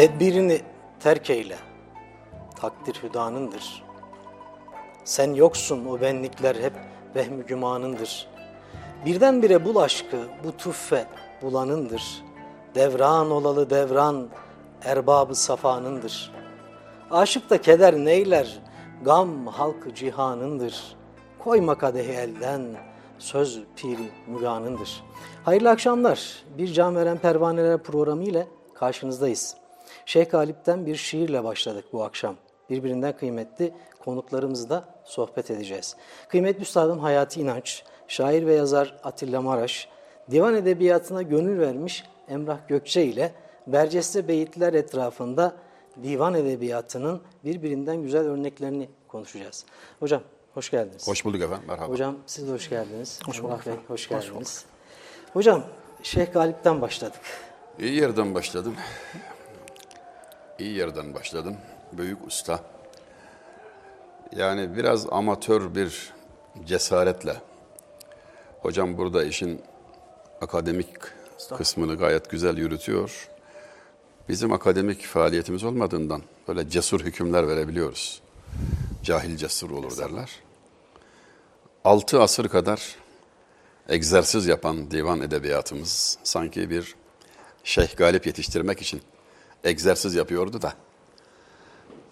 Tedbirini terk eyle, takdir hüdanındır. Sen yoksun o benlikler hep vehmü gümanındır. Birdenbire bul aşkı bu tuffe bulanındır. Devran olalı devran erbabı safanındır. Aşık da keder neyler, gam halkı cihanındır. Koyma kadehi elden, söz piri müganındır. Hayırlı akşamlar. Bir Can Veren Pervaneler programı ile karşınızdayız. Şeyh Galip'ten bir şiirle başladık bu akşam. Birbirinden kıymetli konuklarımızla sohbet edeceğiz. Kıymetli Üstadım Hayati İnanç, şair ve yazar Atilla Maraş, divan edebiyatına gönül vermiş Emrah Gökçe ile Berceste Beyitler etrafında divan edebiyatının birbirinden güzel örneklerini konuşacağız. Hocam hoş geldiniz. Hoş bulduk efendim. Merhaba. Hocam siz de hoş geldiniz. Hoş bulduk. Bey, hoş geldiniz. Hocam Şeyh Galip'ten başladık. İyi yerden başladım. İyi yerden başladım. Büyük usta. Yani biraz amatör bir cesaretle. Hocam burada işin akademik kısmını gayet güzel yürütüyor. Bizim akademik faaliyetimiz olmadığından böyle cesur hükümler verebiliyoruz. Cahil cesur olur derler. Altı asır kadar egzersiz yapan divan edebiyatımız sanki bir Şeyh Galip yetiştirmek için egzersiz yapıyordu da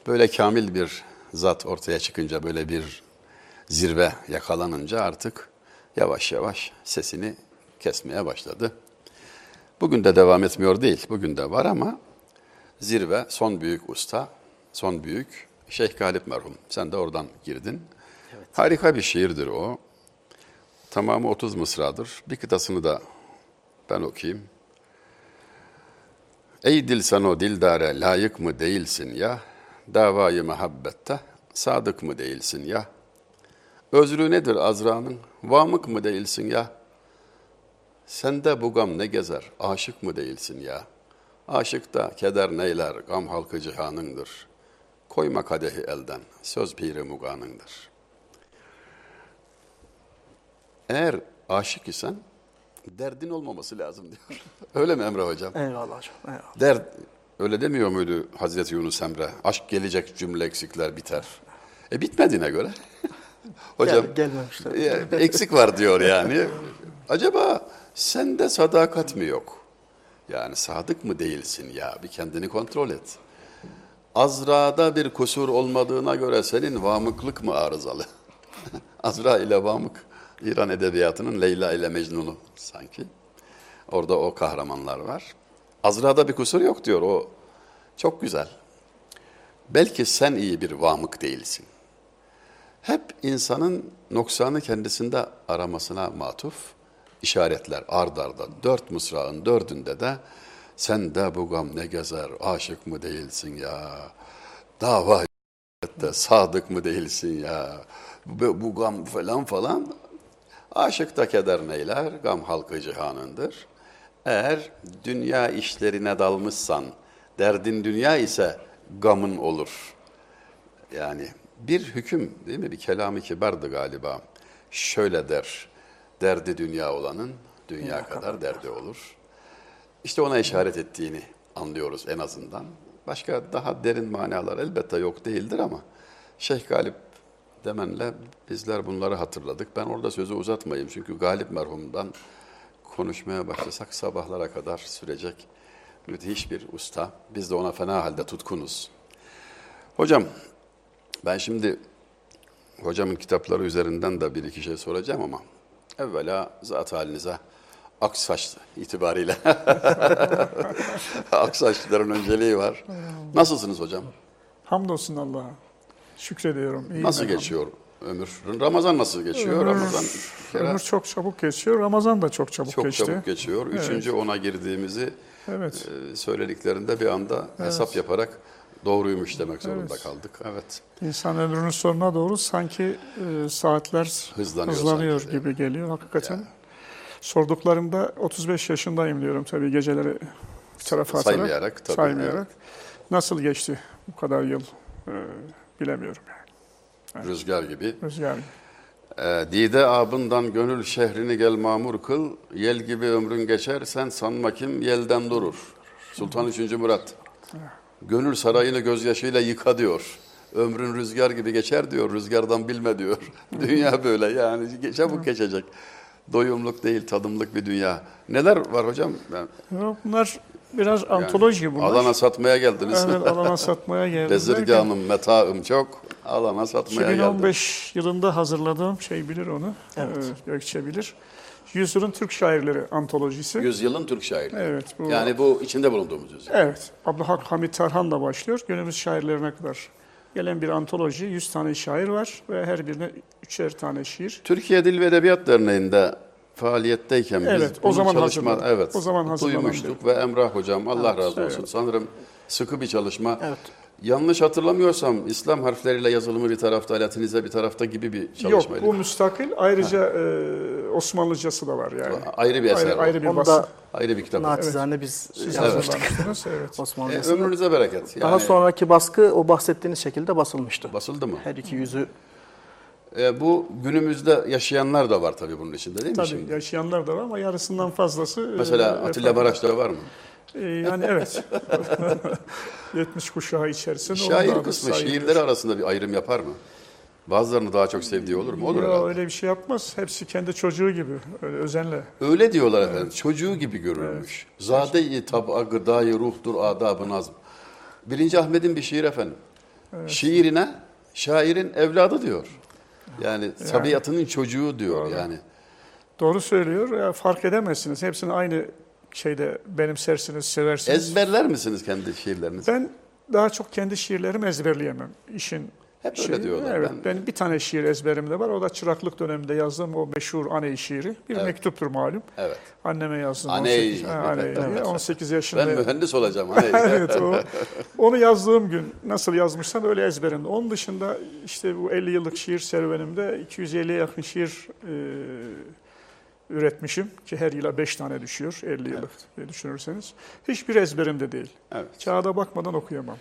böyle kamil bir zat ortaya çıkınca böyle bir zirve yakalanınca artık yavaş yavaş sesini kesmeye başladı. Bugün de devam etmiyor değil, bugün de var ama zirve son büyük usta, son büyük Şeyh Galip merhum. Sen de oradan girdin. Harika bir şiirdir o. Tamamı 30 mısradır. Bir kıtasını da ben okuyayım. Ey dil sen o dildare layık mı değilsin ya? Davayı muhabbette sadık mı değilsin ya? Özrü nedir Azra'nın? Vamık mı değilsin ya? Sende bu gam ne gezer? Aşık mı değilsin ya? Aşık da keder neyler? Gam halkı cihanındır. Koyma kadehi elden. Söz piri muganındır. Eğer aşık isen derdin olmaması lazım diyor. Öyle mi Emre Hocam? Eyvallah hocam. Eyvallah. Dert öyle demiyor muydu Hazreti Yunus Emre? Aşk gelecek cümle eksikler biter. E bitmediğine göre. Hocam Gel- gelmemişler. e, eksik var diyor yani. Acaba sende sadakat mi yok? Yani sadık mı değilsin ya? Bir kendini kontrol et. Azra'da bir kusur olmadığına göre senin vamıklık mı arızalı? Azra ile vamık İran edebiyatının Leyla ile Mecnun'u sanki. Orada o kahramanlar var. Azra'da bir kusur yok diyor o. Çok güzel. Belki sen iyi bir vamık değilsin. Hep insanın noksanı kendisinde aramasına matuf işaretler ard arda. Dört mısrağın dördünde de sen de bu gam ne gezer aşık mı değilsin ya. Dava de sadık mı değilsin ya. Bu, bu gam falan falan. Aşık da keder neyler, gam halkı cihanındır. Eğer dünya işlerine dalmışsan, derdin dünya ise gamın olur. Yani bir hüküm değil mi? Bir kelamı kibardı galiba. Şöyle der, derdi dünya olanın dünya kadar derdi olur. İşte ona işaret ettiğini anlıyoruz en azından. Başka daha derin manalar elbette yok değildir ama Şeyh Galip demenle bizler bunları hatırladık. Ben orada sözü uzatmayayım çünkü Galip merhumdan konuşmaya başlasak sabahlara kadar sürecek müthiş bir usta. Biz de ona fena halde tutkunuz. Hocam ben şimdi hocamın kitapları üzerinden de bir iki şey soracağım ama evvela zat halinize Aksaç itibariyle. Aksaçlıların önceliği var. Nasılsınız hocam? Hamdolsun Allah'a. Şükrediyorum. İyiyim Nasıl geçiyor ömür? Ramazan nasıl geçiyor? Ömür, Ramazan kere ömür çok çabuk geçiyor. Ramazan da çok çabuk çok geçti. çabuk geçiyor. Üçüncü ona girdiğimizi Evet. e, söylediklerinde bir anda hesap yaparak doğruymuş demek zorunda kaldık. Evet. İnsan ömrünün sonuna doğru sanki e, saatler Hızlanıyor hızlanıyor sanki, gibi geliyor hakikaten. Sorduklarımda 35 yaşındayım diyorum tabii geceleri bir tarafa atarak. Saymayarak tabii, Saymayarak. Nasıl geçti bu kadar yıl e, bilemiyorum yani. Rüzgar gibi. Rüzgar. Ee, Dide abından gönül şehrini gel mamur kıl, yel gibi ömrün geçer, sen sanma kim yelden durur. Sultan 3. Murat. Gönül sarayını gözyaşıyla yıka diyor. Ömrün rüzgar gibi geçer diyor, rüzgardan bilme diyor. dünya böyle yani çabuk geçecek. Doyumluk değil, tadımlık bir dünya. Neler var hocam? Ben, Bunlar biraz antoloji bunlar. Alana satmaya geldiniz. Evet, alana satmaya geldim. Bezirganım, metaım çok. Alana satmaya geldim. 2015 yılında hazırladığım şey bilir onu. Evet. Ee, Gökçe bilir. Yüzyılın Türk Şairleri antolojisi. Yüzyılın Türk şairi. Evet. Bu, Yani bu içinde bulunduğumuz yüzyıl. Evet. Abdülhak Hamit Tarhan'la başlıyor. Günümüz şairlerine kadar gelen bir antoloji. 100 tane şair var ve her birine üçer tane şiir. Türkiye Dil ve Edebiyat Derneği'nde faaliyetteyken biz Evet, o zaman çalışma, evet, o zaman duymuştuk ve Emrah hocam Allah razı olsun. evet. Sanırım sıkı bir çalışma. Evet. Yanlış hatırlamıyorsam İslam harfleriyle yazılımı bir tarafta, Latinize bir tarafta gibi bir Yok çalışmaydı. bu müstakil. Ayrıca e, Osmanlıcası da var yani. Ayrı bir eser. Ayrı, ayrı bir basın. Ayrı bir kitap. naçizane biz Siz yazmıştık. hazırlamışsınız. Evet. E, Osmanlıcasını. ömrünüze bereket. Yani Daha sonraki baskı o bahsettiğiniz şekilde basılmıştı. basıldı mı? Her iki yüzü E, bu günümüzde yaşayanlar da var tabii bunun içinde değil mi Tabii şimdi? yaşayanlar da var ama yarısından fazlası... e, Mesela vefat Atilla Maraş'ta var mı? E, yani evet. 70 kuşağı içerisinde. Şair kısmı şiirleri arasında bir ayrım yapar mı? Bazılarını daha çok sevdiği olur mu? Olur Yo, herhalde. öyle bir şey yapmaz. Hepsi kendi çocuğu gibi. Öyle özenle. Öyle diyorlar efendim. Çocuğu gibi görülmüş. Zade-i tab'a gıdayı ruhtur adab-ı nazm. Birinci Ahmet'in bir şiir efendim. Şiirine şairin evladı diyor. Yani tabiatının çocuğu diyor yani. Doğru söylüyor. Ya, fark edemezsiniz. Hepsini aynı şeyde benimsersiniz, seversiniz. Ezberler misiniz kendi şiirlerinizi? Ben daha çok kendi şiirlerimi ezberleyemem. İşin Hep öyle diyorlar. Evet, Ben- ben, bir tane şiir ezberimde var. O da çıraklık döneminde yazdığım o meşhur Aney şiiri. Bir Evet. mektuptur malum. Evet. Anneme yazdım. Aney. 18, ha, Aney diye. 18 yaşında. Ben mühendis olacağım. Hani. evet o. Onu yazdığım gün nasıl yazmışsam öyle ezberimde. Onun dışında işte bu 50 yıllık şiir serüvenimde 250'ye yakın şiir e, üretmişim ki her yıla 5 tane düşüyor 50 yıllık diye düşünürseniz. Hiçbir ezberimde değil. Evet. Kağıda bakmadan okuyamam.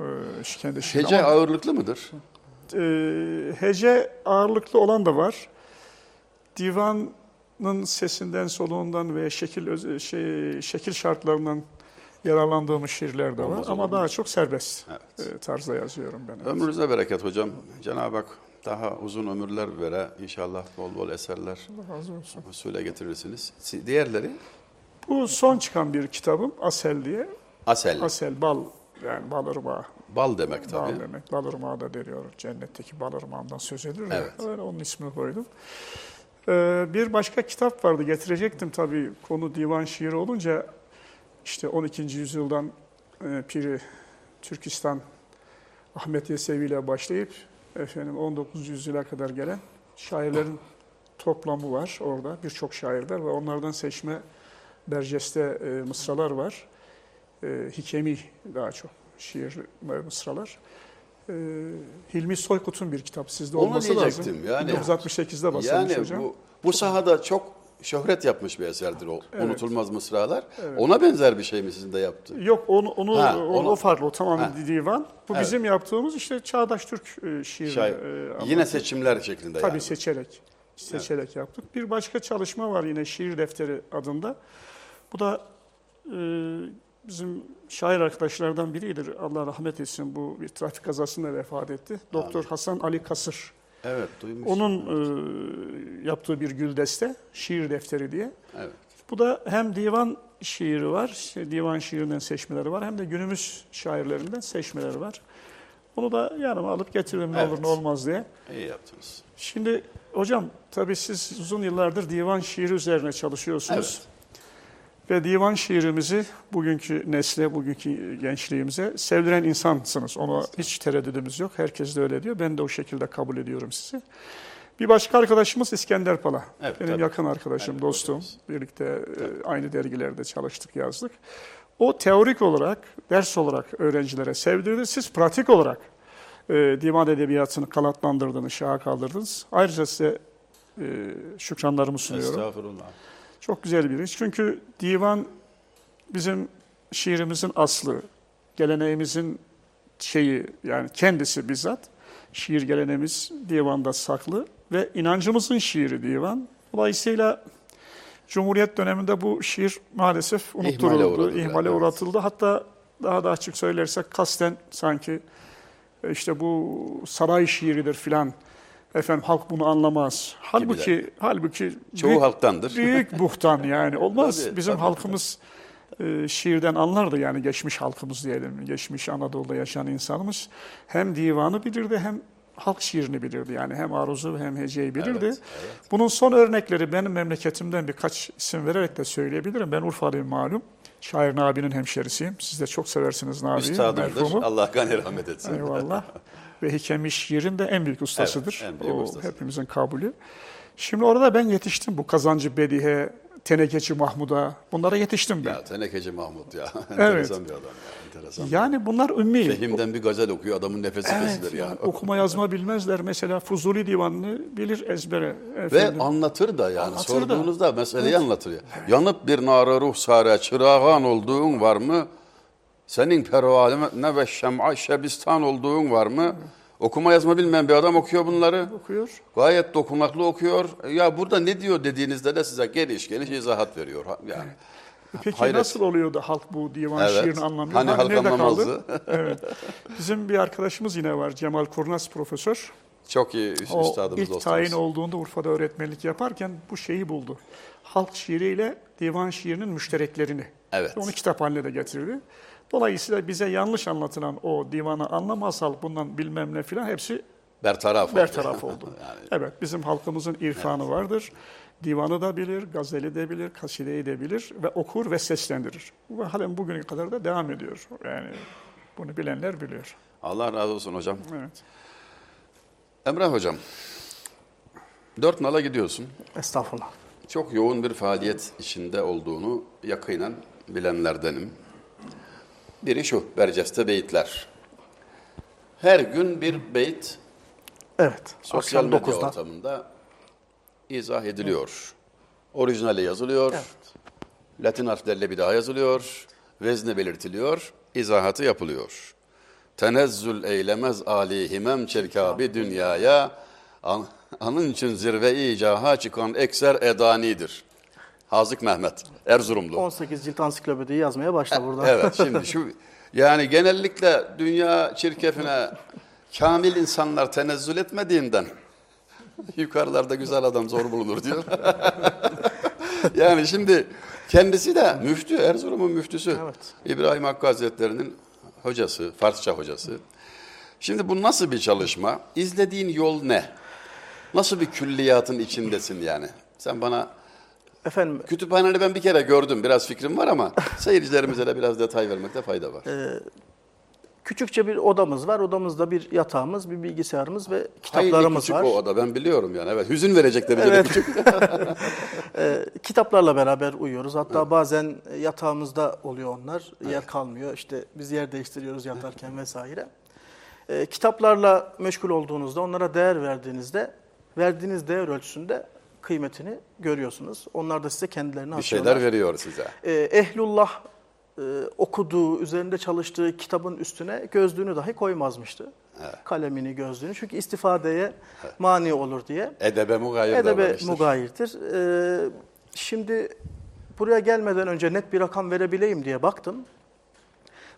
Ee, kendi şiir. Hece Ama, ağırlıklı mıdır? e, hece ağırlıklı olan da var. Divanın sesinden, soluğundan ve şekil şey, şekil şartlarından yararlandığımız şiirler de var. Olmaz Ama daha çok serbest Evet. e, tarzda yazıyorum ben. Ömrünüze bereket hocam. Cenab-ı Hak daha uzun ömürler vere. İnşallah bol bol eserler Allah razı olsun. söyle getirirsiniz. Si- Diğerleri? Bu son çıkan bir kitabım Asel diye. Asel. Asel bal yani bal ırmağı. Bal demek tabii. Bal demek. Bal ırmağı da deniyor. Cennetteki bal ırmağından söz edilir. Evet. Öyle onun ismini koydum. Ee, bir başka kitap vardı. Getirecektim tabii konu divan şiiri olunca işte 12. yüzyıldan e, Piri Türkistan Ahmet Yesevi ile başlayıp efendim 19. yüzyıla kadar gelen şairlerin toplamı var orada. Birçok şairler ve onlardan seçme Berceste e, mısralar var. E, Hikemi daha çok şiir mısralar. E, Hilmi Soykut'un bir kitap sizde Onu olması lazım. yani- 1968'de basılmış Yani hocam. bu, bu sahada çok şöhret yapmış bir eserdir o. Unutulmaz mısralar. Ona benzer bir şey mi sizin de yaptı? Yok onu onu, Ha, onu- o farklı o tamamen Ha. divan. Bu Evet. bizim yaptığımız işte çağdaş Türk e, şiiri. Şair. e, ama Yine seçimler şeklinde tabii yani. seçerek seçerek yaptık. Bir başka çalışma var yine şiir defteri adında. Bu da e, bizim şair arkadaşlardan biridir. Allah rahmet etsin. Bu bir trafik kazasında vefat etti. Doktor Hasan Ali Kasır. Evet duymuştum. Onun e, yaptığı bir güldeste şiir defteri diye. Evet. Bu da hem divan şiiri var, işte divan şiirinden seçmeleri var hem de günümüz şairlerinden seçmeleri var. Onu da yanıma alıp getiririm ne Evet. olur ne olmaz diye. İyi yaptınız. Şimdi hocam tabii siz uzun yıllardır divan şiiri üzerine çalışıyorsunuz. Ve divan şiirimizi bugünkü nesle, bugünkü gençliğimize sevdiren insansınız. Ona hiç tereddüdümüz yok. Herkes de öyle diyor. Ben de o şekilde kabul ediyorum sizi. Bir başka arkadaşımız İskender Pala. Evet, Benim tabii. yakın arkadaşım, Evet, dostum. hocamız. Birlikte e, aynı dergilerde çalıştık, yazdık. O teorik olarak, ders olarak öğrencilere sevdirdi. Siz pratik olarak e, divan edebiyatını kanatlandırdınız, şaha kaldırdınız. Ayrıca size e, şükranlarımı sunuyorum. Estağfurullah. Çok güzel bir iş. Çünkü divan bizim şiirimizin aslı, geleneğimizin şeyi yani kendisi bizzat şiir geleneğimiz divanda saklı ve inancımızın şiiri divan. Dolayısıyla Cumhuriyet döneminde bu şiir maalesef İhmale unutturuldu, uğradı, ihmale evet. uğratıldı. Hatta daha da açık söylersek kasten sanki e, işte bu saray şiiridir filan. Efendim halk bunu anlamaz. Halbuki halbuki Çoğu büyük, halktandır. büyük buhtan yani olmaz. Tabii, Bizim tabii. halkımız e, şiirden anlardı yani geçmiş halkımız diyelim. Geçmiş Anadolu'da yaşayan insanımız hem divanı bilirdi hem halk şiirini bilirdi. Yani hem aruzu hem heceyi bilirdi. Evet, Bunun son örnekleri benim memleketimden birkaç isim vererek de söyleyebilirim. Ben Urfalıyım malum. Şair Nabi'nin hemşerisiyim. Siz de çok seversiniz Nabi'yi. Üstadımdır. Allah gani rahmet etsin. Eyvallah. Ve Hikemi şiirin de en büyük ustasıdır. en büyük o ustası. hepimizin kabulü. Şimdi orada ben yetiştim bu Kazancı Bedihe, Tenekeci Mahmud'a. Bunlara yetiştim ben. Ya Tenekeci Mahmut ya. Evet. enteresan bir adam ya. Enteresan. Yani bunlar ümmi. Fehimden bir gazel okuyor adamın nefesi Evet, kesilir ya. yani okuma yazma bilmezler. Mesela Fuzuli divanını bilir ezbere. Ve Efendim. anlatır da yani Anlatır da. sorduğunuzda meseleyi anlatır ya. Yanıp bir nara ruhsare çırağan olduğun var mı? Senin pervane ve şem'a şebistan olduğun var mı? Okuma yazma bilmeyen bir adam okuyor bunları. okuyor. Gayet dokunaklı okuyor. Ya burada ne diyor dediğinizde de size geniş geniş izahat veriyor. Yani Peki Hayret. nasıl oluyor da halk bu divan Evet. şiirini anlamıyor? Hani halk nerede anlamazdı? kaldı? evet. Bizim bir arkadaşımız yine var. Cemal Kurnaz profesör. çok iyi O üstadımız ilk dostumuz. tayin olduğunda Urfa'da öğretmenlik yaparken bu şeyi buldu. Halk şiiriyle divan şiirinin müştereklerini. Evet. Onu kitap haline de getirdi. Dolayısıyla bize yanlış anlatılan o divanı anlamaz halk bundan bilmem ne filan hepsi Bertaraf oldu. bertaraf oldu. yani Evet bizim halkımızın irfanı vardır. Divanı da bilir, gazeli de bilir, kasideyi de bilir ve okur ve seslendirir. Ve halen bugüne kadar da devam ediyor. Yani bunu bilenler biliyor. Allah razı olsun hocam. Evet. Emrah hocam, dört nala gidiyorsun. Estağfurullah. Çok yoğun bir faaliyet içinde olduğunu yakinen bilenlerdenim. Biri şu, Berceste beyitler. Her gün bir beyt Evet. sosyal medya 9'da. ortamında izah ediliyor. Orijinali yazılıyor. Latin harflerle bir daha yazılıyor. Vezne belirtiliyor. izahatı yapılıyor. Tenezzül eylemez ali himem çerkabi dünyaya. An, anın için zirve icaha çıkan ekser edanidir. Hazık Mehmet, Erzurumlu. 18 cilt ansiklopediyi yazmaya başla burada. Evet şimdi şu yani genellikle dünya çirkefine kamil insanlar tenezzül etmediğinden yukarılarda güzel adam zor bulunur diyor. yani şimdi kendisi de müftü, Erzurum'un müftüsü. Evet. İbrahim Hakkı Hazretleri'nin hocası, Farsça hocası. Şimdi bu nasıl bir çalışma? İzlediğin yol ne? Nasıl bir külliyatın içindesin yani? Sen bana Efendim Kütüphaneni ben bir kere gördüm. Biraz fikrim var ama seyircilerimize de biraz detay vermekte fayda var. küçükçe bir odamız var. Odamızda bir yatağımız, bir bilgisayarımız ve Hayli kitaplarımız küçük var. o oda ben biliyorum yani. Evet hüzün verecek derecede Evet. küçük. Ee, kitaplarla beraber uyuyoruz. Hatta bazen yatağımızda oluyor onlar. Yer kalmıyor. İşte biz yer değiştiriyoruz yatarken vesaire. Ee, kitaplarla meşgul olduğunuzda, onlara değer verdiğinizde, verdiğiniz değer ölçüsünde kıymetini görüyorsunuz. Onlar da size kendilerini bir şeyler veriyor size. Ee, Ehlullah e, okuduğu, üzerinde çalıştığı kitabın üstüne gözlüğünü dahi koymazmıştı. Kalemini, gözlüğünü. Çünkü istifadeye mani olur diye. Edebe mugayir Edebe mugayirdir. Ee, şimdi buraya gelmeden önce net bir rakam verebileyim diye baktım.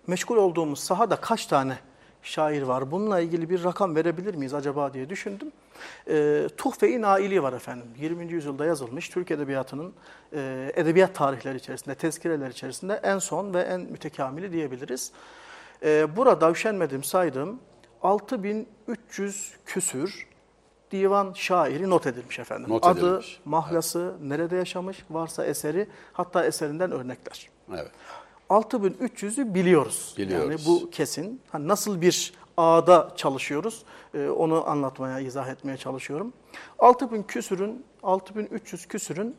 Meşgul olduğumuz sahada kaç tane şair var? Bununla ilgili bir rakam verebilir miyiz acaba diye düşündüm. Ee, Tuhfe-i Naili var efendim. 20. yüzyılda yazılmış Türk Edebiyatı'nın e, edebiyat tarihleri içerisinde, tezkireler içerisinde en son ve en mütekamili diyebiliriz. Ee, burada üşenmedim saydığım 6300 küsür divan şairi not edilmiş efendim. Not Adı, edilmiş. mahlası, nerede yaşamış, varsa eseri, hatta eserinden örnekler. Evet. 6300'ü biliyoruz. Biliyoruz. Yani bu kesin. Hani nasıl bir ağda çalışıyoruz e, onu anlatmaya, izah etmeye çalışıyorum. 6000 küsürün, 6300 küsürün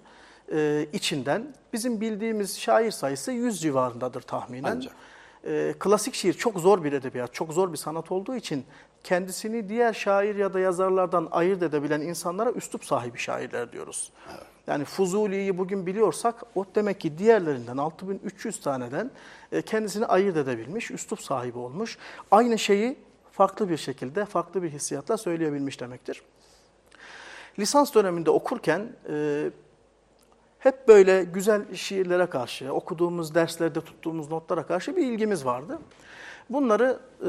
e, içinden bizim bildiğimiz şair sayısı 100 civarındadır tahminen. Ancak. E, klasik şiir çok zor bir edebiyat, çok zor bir sanat olduğu için kendisini diğer şair ya da yazarlardan ayırt edebilen insanlara üslup sahibi şairler diyoruz. Yani Fuzuli'yi bugün biliyorsak o demek ki diğerlerinden 6300 taneden e, kendisini ayırt edebilmiş, üslup sahibi olmuş. Aynı şeyi farklı bir şekilde, farklı bir hissiyatla söyleyebilmiş demektir. Lisans döneminde okurken e, hep böyle güzel şiirlere karşı, okuduğumuz derslerde tuttuğumuz notlara karşı bir ilgimiz vardı. Bunları e,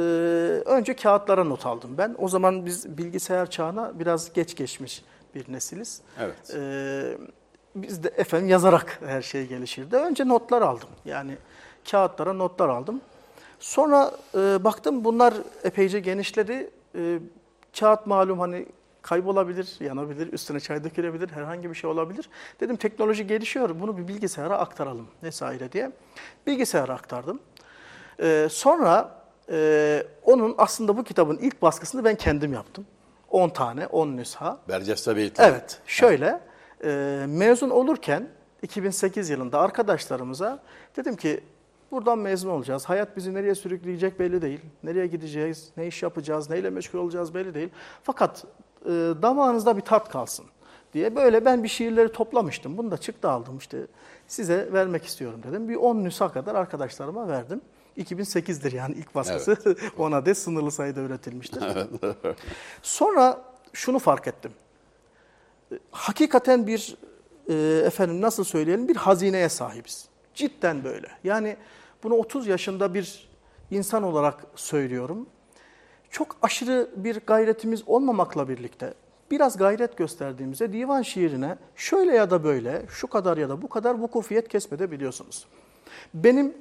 önce kağıtlara not aldım ben. O zaman biz bilgisayar çağına biraz geç geçmiş bir nesiliz. Evet. E, biz de efendim yazarak her şey gelişirdi. Önce notlar aldım. Yani kağıtlara notlar aldım. Sonra e, baktım bunlar epeyce genişledi. E, kağıt malum hani kaybolabilir, yanabilir, üstüne çay dökülebilir, herhangi bir şey olabilir. Dedim teknoloji gelişiyor, bunu bir bilgisayara aktaralım vesaire diye. Bilgisayara aktardım. Ee, sonra e, onun aslında bu kitabın ilk baskısını ben kendim yaptım. 10 tane, 10 nüsha. Berceste Beyitler. Evet, şöyle e, mezun olurken 2008 yılında arkadaşlarımıza dedim ki buradan mezun olacağız. Hayat bizi nereye sürükleyecek belli değil. Nereye gideceğiz, ne iş yapacağız, neyle meşgul olacağız belli değil. Fakat e, damağınızda bir tat kalsın diye böyle ben bir şiirleri toplamıştım. Bunu da çıktı aldım işte size vermek istiyorum dedim. Bir 10 nüsha kadar arkadaşlarıma verdim. 2008'dir yani ilk baskısı. on adet sınırlı sayıda üretilmiştir. Sonra şunu fark ettim. Hakikaten bir e, efendim nasıl söyleyelim bir hazineye sahibiz. Cidden böyle. Yani bunu 30 yaşında bir insan olarak söylüyorum. Çok aşırı bir gayretimiz olmamakla birlikte biraz gayret gösterdiğimizde divan şiirine şöyle ya da böyle, şu kadar ya da bu kadar vukufiyet kesmedebiliyorsunuz. Benim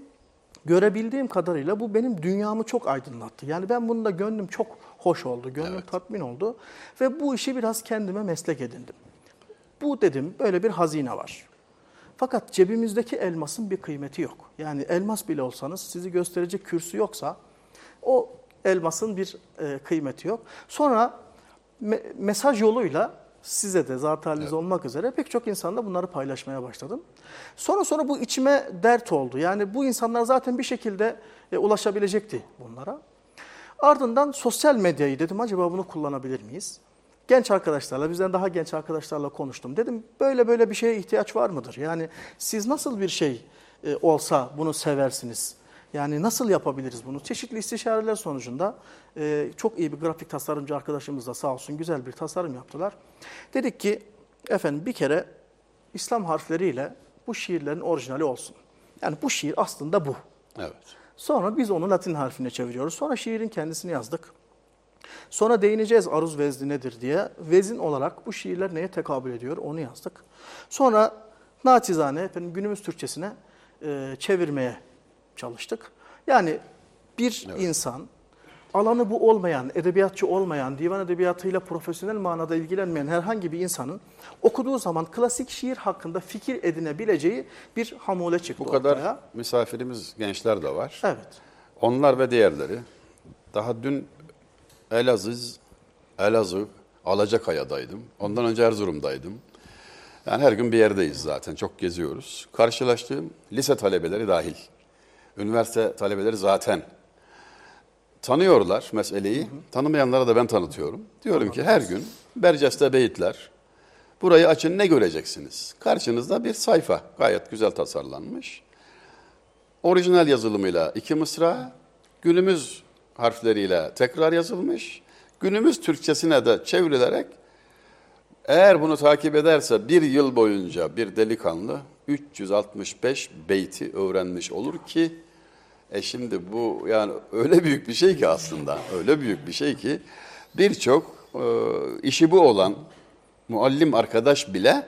görebildiğim kadarıyla bu benim dünyamı çok aydınlattı. Yani ben bununla gönlüm çok hoş oldu, gönlüm Evet. tatmin oldu ve bu işi biraz kendime meslek edindim. Bu dedim böyle bir hazine var. Fakat cebimizdeki elmasın bir kıymeti yok. Yani elmas bile olsanız sizi gösterecek kürsü yoksa o elmasın bir e, kıymeti yok. Sonra me- mesaj yoluyla size de zaten olmak üzere pek çok insanla bunları paylaşmaya başladım. Sonra sonra bu içime dert oldu. Yani bu insanlar zaten bir şekilde e, ulaşabilecekti bunlara. Ardından sosyal medyayı dedim acaba bunu kullanabilir miyiz? Genç arkadaşlarla, bizden daha genç arkadaşlarla konuştum. Dedim böyle böyle bir şeye ihtiyaç var mıdır? Yani siz nasıl bir şey e, olsa bunu seversiniz? Yani nasıl yapabiliriz bunu? Çeşitli istişareler sonucunda e, çok iyi bir grafik tasarımcı arkadaşımız da sağ olsun güzel bir tasarım yaptılar. Dedik ki efendim bir kere İslam harfleriyle bu şiirlerin orijinali olsun. Yani bu şiir aslında bu. Evet. Sonra biz onu Latin harfine çeviriyoruz. Sonra şiirin kendisini yazdık. Sonra değineceğiz aruz vezni nedir diye. Vezin olarak bu şiirler neye tekabül ediyor onu yazdık. Sonra naçizane efendim, günümüz Türkçesine e, çevirmeye çalıştık. Yani bir insan alanı bu olmayan, edebiyatçı olmayan, divan edebiyatıyla profesyonel manada ilgilenmeyen herhangi bir insanın okuduğu zaman klasik şiir hakkında fikir edinebileceği bir hamule çıktı Bu kadar ortaya. misafirimiz gençler de var. Evet. Onlar ve diğerleri. Daha dün Elazığ, Elazığ, Alacakaya'daydım. Ondan önce Erzurum'daydım. Yani her gün bir yerdeyiz zaten. Çok geziyoruz. Karşılaştığım lise talebeleri dahil. Üniversite talebeleri zaten tanıyorlar meseleyi. Tanımayanlara da ben tanıtıyorum. Diyorum ki her gün Berceste Beyitler. Burayı açın ne göreceksiniz? Karşınızda bir sayfa. Gayet güzel tasarlanmış. Orijinal yazılımıyla iki mısra, günümüz harfleriyle tekrar yazılmış. Günümüz Türkçesine de çevrilerek eğer bunu takip ederse bir yıl boyunca bir delikanlı 365 beyti öğrenmiş olur ki e şimdi bu yani öyle büyük bir şey ki aslında öyle büyük bir şey ki birçok e, işi bu olan muallim arkadaş bile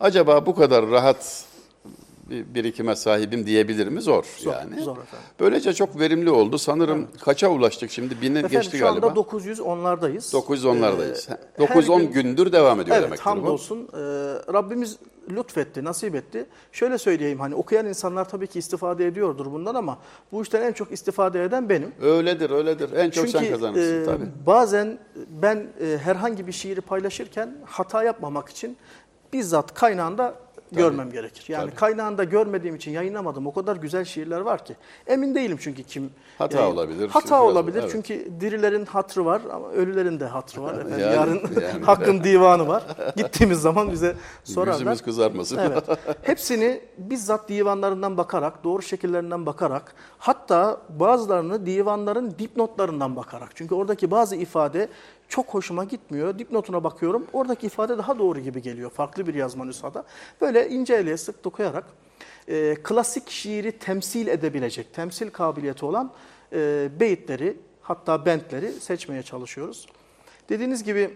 acaba bu kadar rahat bir birikime sahibim diyebilir mi? Zor, Zor, yani. zor efendim. Böylece çok verimli oldu. Sanırım kaça ulaştık şimdi? Efendim geçti şu anda galiba. 910'lardayız. 910'lardayız. Ee, her 910 gün- gündür devam ediyor Evet demektir bu. hamdolsun. Ee, Rabbimiz lütfetti, nasip etti. Şöyle söyleyeyim hani okuyan insanlar tabii ki istifade ediyordur bundan ama bu işten en çok istifade eden benim. Öyledir, öyledir. En çok sen Çünkü kazanırsın e, tabii. bazen ben e, herhangi bir şiiri paylaşırken hata yapmamak için bizzat kaynağında görmem gerekir. Yani Tabii. kaynağında görmediğim için yayınlamadım. O kadar güzel şiirler var ki. Emin değilim çünkü kim Hata olabilir. Hata Biraz- olabilir evet. çünkü dirilerin hatrı var ama ölülerin de hatrı var. Efendim, Yani- yarın yani. hakkın divanı var. Gittiğimiz zaman bize sorarlar. Yüzümüz kızarmasın. Evet. Hepsini bizzat divanlarından bakarak, doğru şekillerinden bakarak, hatta bazılarını divanların dipnotlarından bakarak. Çünkü oradaki bazı ifade çok hoşuma gitmiyor. Dipnotuna bakıyorum. Oradaki ifade daha doğru gibi geliyor. Farklı bir yazma nüshada. Böyle ince eleye sık dokuyarak e, klasik şiiri temsil edebilecek, temsil kabiliyeti olan e, beyitleri hatta bentleri seçmeye çalışıyoruz. Dediğiniz gibi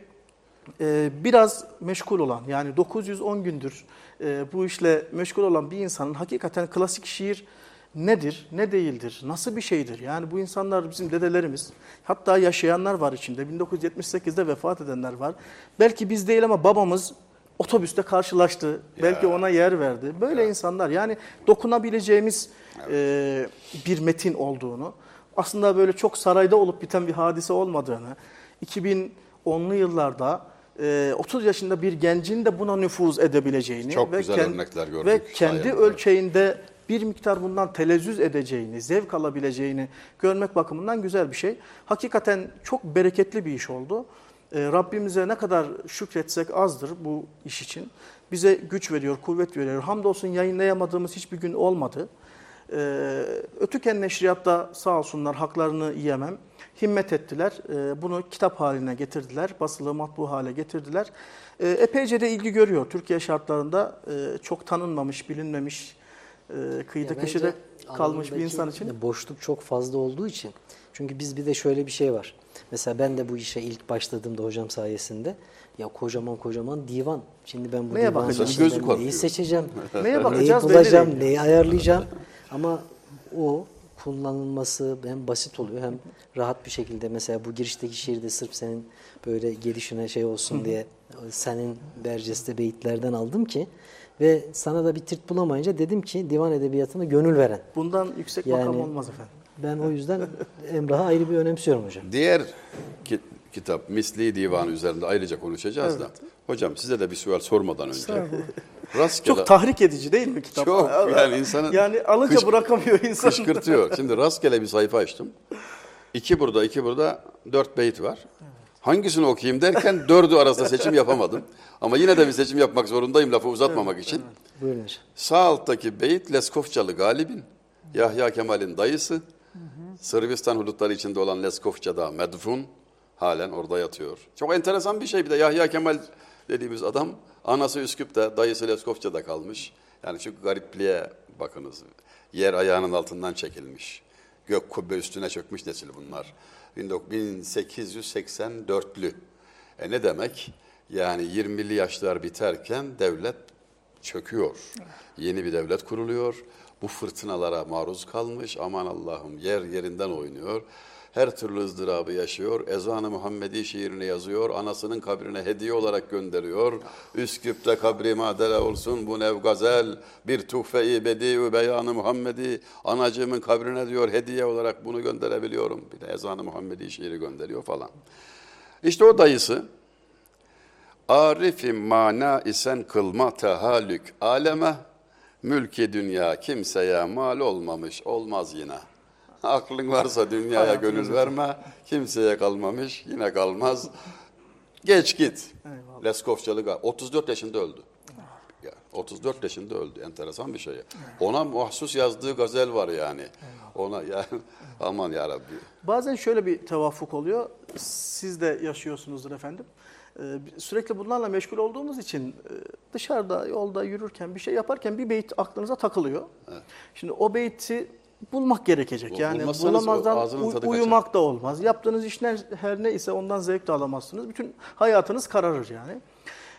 e, biraz meşgul olan yani 910 gündür e, bu işle meşgul olan bir insanın hakikaten klasik şiir nedir, ne değildir, nasıl bir şeydir? Yani bu insanlar bizim dedelerimiz, hatta yaşayanlar var içinde, 1978'de vefat edenler var. Belki biz değil ama babamız otobüste karşılaştı, belki ona yer verdi. Böyle insanlar yani dokunabileceğimiz e, bir metin olduğunu, aslında böyle çok sarayda olup biten bir hadise olmadığını, 2010'lu yıllarda e, 30 yaşında bir gencin de buna nüfuz edebileceğini Çok ve, güzel kend- örnekler gördük ve kendi sayende. ölçeğinde bir miktar bundan telezzüz edeceğini, zevk alabileceğini görmek bakımından güzel bir şey. Hakikaten çok bereketli bir iş oldu. E, Rabbimize ne kadar şükretsek azdır bu iş için. Bize güç veriyor, kuvvet veriyor. Hamdolsun yayınlayamadığımız hiçbir gün olmadı. Ee, Ötüken Neşriyat'ta sağ olsunlar haklarını yiyemem. Himmet ettiler. Ee, bunu kitap haline getirdiler. Basılı matbu hale getirdiler. Ee, epeyce de ilgi görüyor. Türkiye şartlarında çok tanınmamış, bilinmemiş, e, kıyıda Ya köşede kalmış bir insan için. Boşluk çok fazla olduğu için. Çünkü biz bir de şöyle bir şey var. Mesela ben de bu işe ilk başladığımda hocam sayesinde ya kocaman kocaman divan. Şimdi ben bu Neye divanın bakacağız? içinden Gözü neyi korkuyor. seçeceğim? Neye neyi bulacağım, değil. neyi ayarlayacağım? Ama o kullanılması hem basit oluyor hem rahat bir şekilde mesela bu girişteki şiirde sırf senin böyle gelişine şey olsun diye senin berceste beyitlerden aldım ki ve sana da bir tırt bulamayınca dedim ki divan edebiyatına gönül veren. Bundan yüksek Yani- makam olmaz efendim. Ben o yüzden Emrah'ı ayrı bir önemsiyorum hocam. Diğer ki- kitap Misli Divanı üzerinde ayrıca konuşacağız da. Hocam size de bir sual sormadan önce. Rastgele Çok tahrik edici değil mi kitap? Çok, yani insanın Yani alınca kış- bırakamıyor insan. kışkırtıyor. Şimdi rastgele bir sayfa açtım. İki burada, iki burada, dört beyit var. Hangisini okuyayım derken dördü arasında seçim yapamadım. Ama yine de bir seçim yapmak zorundayım lafı uzatmamak için. Buyurun hocam. Sağ alttaki beyit Leskovçalı Galib'in, Yahya Kemal'in dayısı, Sırbistan hudutları içinde olan Leskovça'da medfun, halen orada yatıyor. Çok enteresan bir şey bir de Yahya Kemal dediğimiz adam, anası Üsküp'te, dayısı Leskovça'da kalmış. Yani şu garipliğe bakınız, yer ayağının altından çekilmiş. Gök kubbe üstüne çökmüş nesil bunlar. 1884'lü. E ne demek? Yani 20'li yaşlar biterken devlet çöküyor. Yeni bir devlet kuruluyor. Bu fırtınalara maruz kalmış. Aman Allah'ım yer yerinden oynuyor. Her türlü ızdırabı yaşıyor. Ezan-ı Muhammedi şiirini yazıyor. Anasının kabrine hediye olarak gönderiyor. Üsküp'te kabri madere olsun bu nev gazel. Bir tuhfe-i bedi beyanı Muhammedi. Anacığımın kabrine diyor hediye olarak bunu gönderebiliyorum. Bir de Ezan-ı Muhammedi şiiri gönderiyor falan. İşte o dayısı Arifim mana isen kılma tehallük aleme, mülki dünya kimseye mal olmamış, olmaz yine. Aklın varsa dünyaya gönül verme, kimseye kalmamış, yine kalmaz. Geç git. Leskovçalı Ga- 34 yaşında öldü. Ya, 34 yaşında öldü. Enteresan bir şey. Ona mahsus yazdığı gazel var yani. Ona yani aman ya Rabbi. Bazen şöyle bir tevafuk oluyor. Siz de yaşıyorsunuzdur efendim. Ee, Sürekli bunlarla meşgul olduğumuz için e, dışarıda, yolda yürürken, bir şey yaparken bir beyit aklınıza takılıyor. Şimdi o beyti bulmak gerekecek. Bu- Yani bulamazdan uyumak da olmaz. Yaptığınız iş ne- her ne ise ondan zevk de alamazsınız. Bütün hayatınız kararır yani.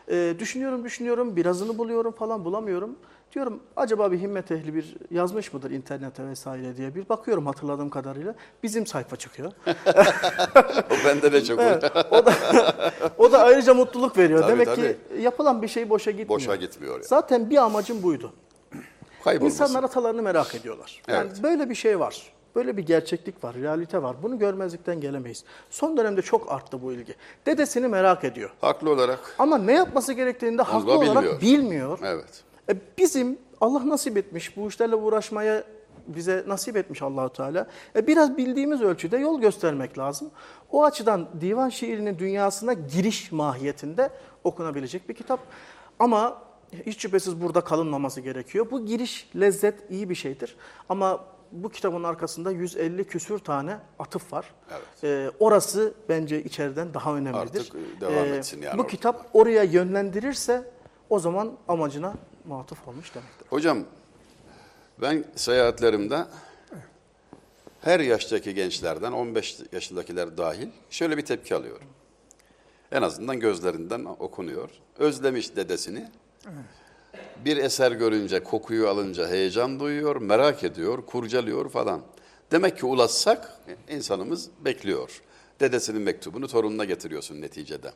Ee, düşünüyorum, düşünüyorum, birazını buluyorum falan bulamıyorum. Diyorum acaba bir himmet ehli bir yazmış mıdır internete vesaire diye bir bakıyorum hatırladığım kadarıyla. Bizim sayfa çıkıyor. O bende de çok Evet, o da o da ayrıca mutluluk veriyor. Tabii, Demek tabii. ki yapılan bir şey boşa gitmiyor. boşa gitmiyor. Yani. Zaten bir amacım buydu. Kaybolmasın. İnsanlar atalarını merak ediyorlar. Yani Evet. böyle bir şey var. Böyle bir gerçeklik var, realite var. Bunu görmezlikten gelemeyiz. Son dönemde çok arttı bu ilgi. Dedesini merak ediyor. Haklı olarak. Ama ne yapması gerektiğini de haklı da olarak bilmiyor. bilmiyor. Evet. E, bizim Allah nasip etmiş bu işlerle uğraşmaya bize nasip etmiş Allahu Teala. E, biraz bildiğimiz ölçüde yol göstermek lazım. O açıdan divan şiirinin dünyasına giriş mahiyetinde okunabilecek bir kitap. Ama hiç şüphesiz burada kalınmaması gerekiyor. Bu giriş lezzet iyi bir şeydir. Ama bu kitabın arkasında 150 küsür tane atıf var. Evet. E, orası bence içeriden daha önemlidir. Artık, e, devam etsin yani Bu orada. kitap oraya yönlendirirse o zaman amacına matuf olmuş demektir. Hocam ben seyahatlerimde her yaştaki gençlerden 15 yaşındakiler dahil şöyle bir tepki alıyorum. En azından gözlerinden okunuyor. Özlemiş dedesini. Bir eser görünce, kokuyu alınca heyecan duyuyor, merak ediyor, kurcalıyor falan. Demek ki ulaşsak insanımız bekliyor. Dedesinin mektubunu torununa getiriyorsun neticede.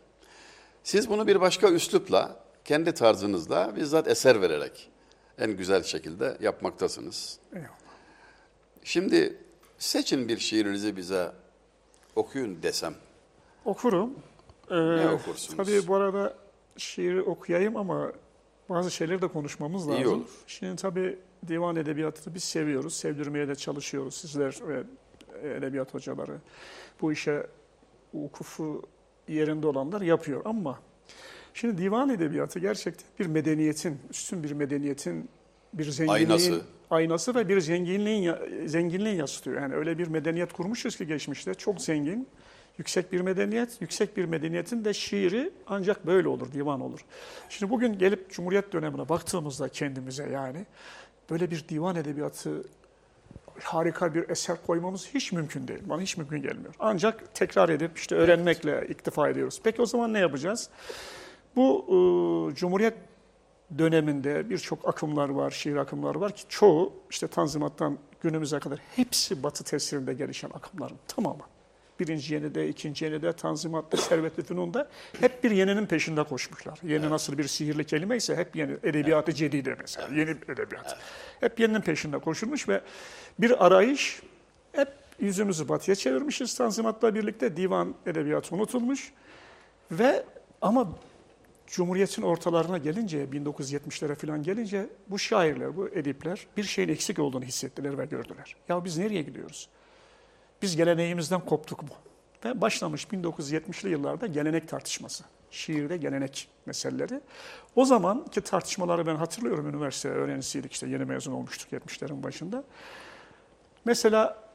Siz bunu bir başka üslupla, kendi tarzınızla bizzat eser vererek en güzel şekilde yapmaktasınız. Eyvallah. Şimdi seçin bir şiirinizi bize okuyun desem. Okurum. Ee, Ne okursunuz? Tabii bu arada şiiri okuyayım ama bazı şeyleri de konuşmamız İyi lazım. olur. Şimdi tabii divan edebiyatını biz seviyoruz, sevdirmeye de çalışıyoruz. Sizler ve edebiyat hocaları bu işe ukufu yerinde olanlar yapıyor ama şimdi divan edebiyatı gerçekten bir medeniyetin, üstün bir medeniyetin bir zenginliğin Aynası. aynası ve bir zenginliğin ya- zenginliği yansıtıyor. Yani öyle bir medeniyet kurmuşuz ki geçmişte çok zengin, yüksek bir medeniyet, yüksek bir medeniyetin de şiiri ancak böyle olur, divan olur. Şimdi bugün gelip Cumhuriyet dönemine baktığımızda kendimize yani böyle bir divan edebiyatı harika bir eser koymamız hiç mümkün değil. Bana hiç mümkün gelmiyor. Ancak tekrar edip işte öğrenmekle iktifa ediyoruz. Peki o zaman ne yapacağız? Bu e, Cumhuriyet döneminde birçok akımlar var, şiir akımları var ki çoğu işte Tanzimat'tan günümüze kadar hepsi Batı tesirinde gelişen akımların tamamı. Birinci yenide, ikinci yenide, Tanzimat'ta, Servet-i Fünun'da hep bir yeninin peşinde koşmuşlar. Yeni nasıl bir sihirli kelime ise hep yeni, edebiyatı cedide mesela, yeni edebiyat. Hep yeninin peşinde koşulmuş ve bir arayış hep yüzümüzü batıya çevirmişiz Tanzimat'la birlikte. Divan edebiyatı unutulmuş ve ama Cumhuriyet'in ortalarına gelince, 1970'lere falan gelince bu şairler, bu edipler bir şeyin eksik olduğunu hissettiler ve gördüler. Ya biz nereye gidiyoruz? Biz geleneğimizden koptuk mu? Ve başlamış 1970'li yıllarda gelenek tartışması. Şiirde gelenek meseleleri. O zamanki tartışmaları ben hatırlıyorum. Üniversite öğrencisiydik işte yeni mezun olmuştuk 70'lerin başında. Mesela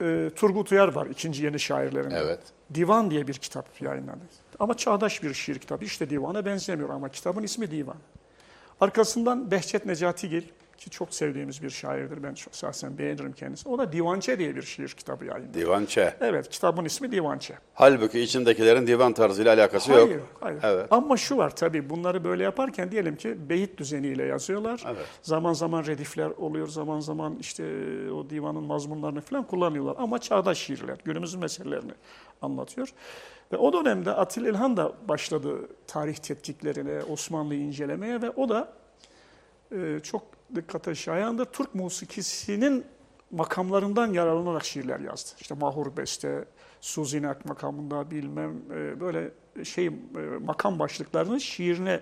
e, Turgut Uyar var ikinci yeni şairlerinden. Evet. Divan diye bir kitap yayınlandı. Ama çağdaş bir şiir kitabı. İşte divana benzemiyor ama kitabın ismi Divan. Arkasından Behçet Necatigil ki çok sevdiğimiz bir şairdir. Ben çok şahsen beğenirim kendisini. O da Divançe diye bir şiir kitabı yayınladı. Divançe. Evet, kitabın ismi Divançe. Halbuki içindekilerin divan tarzıyla alakası Hayır, yok. hayır. Evet. Ama şu var tabii bunları böyle yaparken diyelim ki beyit düzeniyle yazıyorlar. Evet. Zaman zaman redifler oluyor, zaman zaman işte o divanın mazmunlarını falan kullanıyorlar. Ama çağdaş şiirler, günümüzün meselelerini anlatıyor. Ve o dönemde Atil İlhan da başladı tarih tetkiklerine, Osmanlı'yı incelemeye ve o da e, çok dikkate şayandır. Türk musikisinin makamlarından yararlanarak şiirler yazdı. İşte Mahur Beste, Suzinak makamında bilmem e, böyle şey e, makam başlıklarını şiirine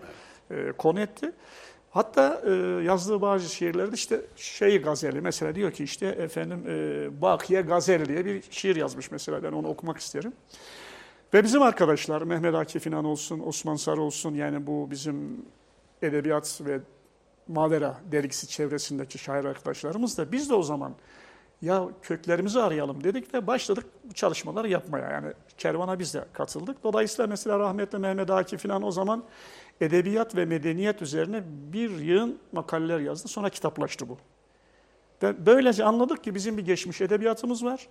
e, konu etti. Hatta yazdığı bazı şiirlerde işte şey gazeli mesela diyor ki işte efendim Bakiye Gazel diye bir şiir yazmış mesela ben onu okumak isterim. Ve bizim arkadaşlar Mehmet Akif İnan olsun, Osman Sarı olsun yani bu bizim edebiyat ve Mavera dergisi çevresindeki şair arkadaşlarımız da biz de o zaman ya köklerimizi arayalım dedik ve başladık bu çalışmaları yapmaya. Yani kervana biz de katıldık. Dolayısıyla mesela rahmetli Mehmet Akif falan o zaman edebiyat ve medeniyet üzerine bir yığın makaleler yazdı. Sonra kitaplaştı bu. Ve böylece anladık ki bizim bir geçmiş edebiyatımız var,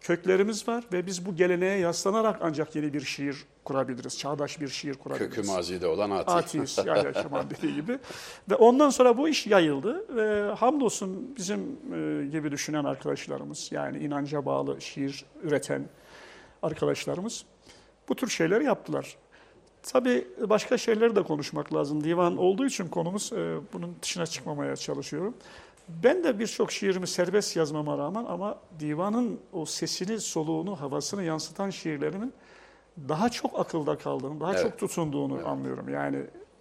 köklerimiz var ve biz bu geleneğe yaslanarak ancak yeni bir şiir kurabiliriz. Çağdaş bir şiir kurabiliriz. Kökü mazide olan ati. Atiyiz, Yahya Kemal dediği gibi. Ve ondan sonra bu iş yayıldı ve hamdolsun bizim e, gibi düşünen arkadaşlarımız, yani inanca bağlı şiir üreten arkadaşlarımız bu tür şeyleri yaptılar. Tabii başka şeyleri de konuşmak lazım. Divan olduğu için konumuz e, bunun dışına çıkmamaya çalışıyorum. Ben de birçok şiirimi serbest yazmama rağmen ama divanın o sesini, soluğunu, havasını yansıtan şiirlerimin daha çok akılda kaldığını, daha Evet. çok tutunduğunu anlıyorum. Yani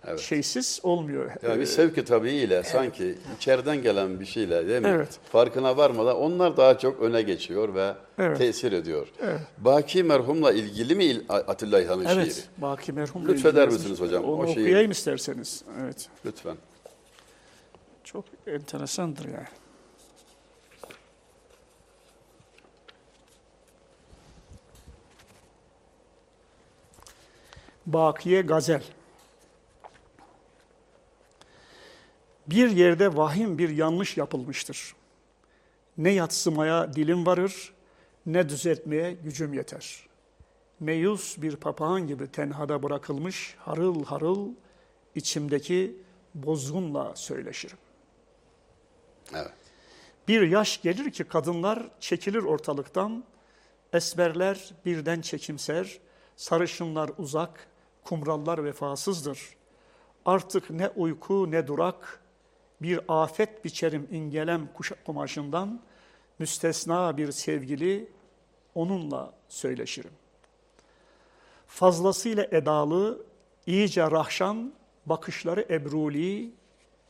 Evet. şeysiz olmuyor. Ya bir sevki tabiiyle sanki içeriden gelen bir şeyle değil mi? Evet. Farkına varmadan onlar daha çok öne geçiyor ve Evet. tesir ediyor. Baki merhumla ilgili mi İl- Atilla İlhan'ın şiiri? Evet, Baki merhum. Lütfeder misiniz hocam Onu o şiiri? okuyayım isterseniz. Evet. Lütfen. Çok enteresandır yani. Bakiye Gazel Bir yerde vahim bir yanlış yapılmıştır. Ne yatsımaya dilim varır, ne düzeltmeye gücüm yeter. Meyus bir papağan gibi tenhada bırakılmış harıl harıl içimdeki bozgunla söyleşirim. Evet. Bir yaş gelir ki kadınlar çekilir ortalıktan, esmerler birden çekimser, sarışınlar uzak, kumrallar vefasızdır. Artık ne uyku ne durak, bir afet biçerim ingelem kuşak kumaşından, müstesna bir sevgili onunla söyleşirim. Fazlasıyla edalı, iyice rahşan, bakışları ebruli,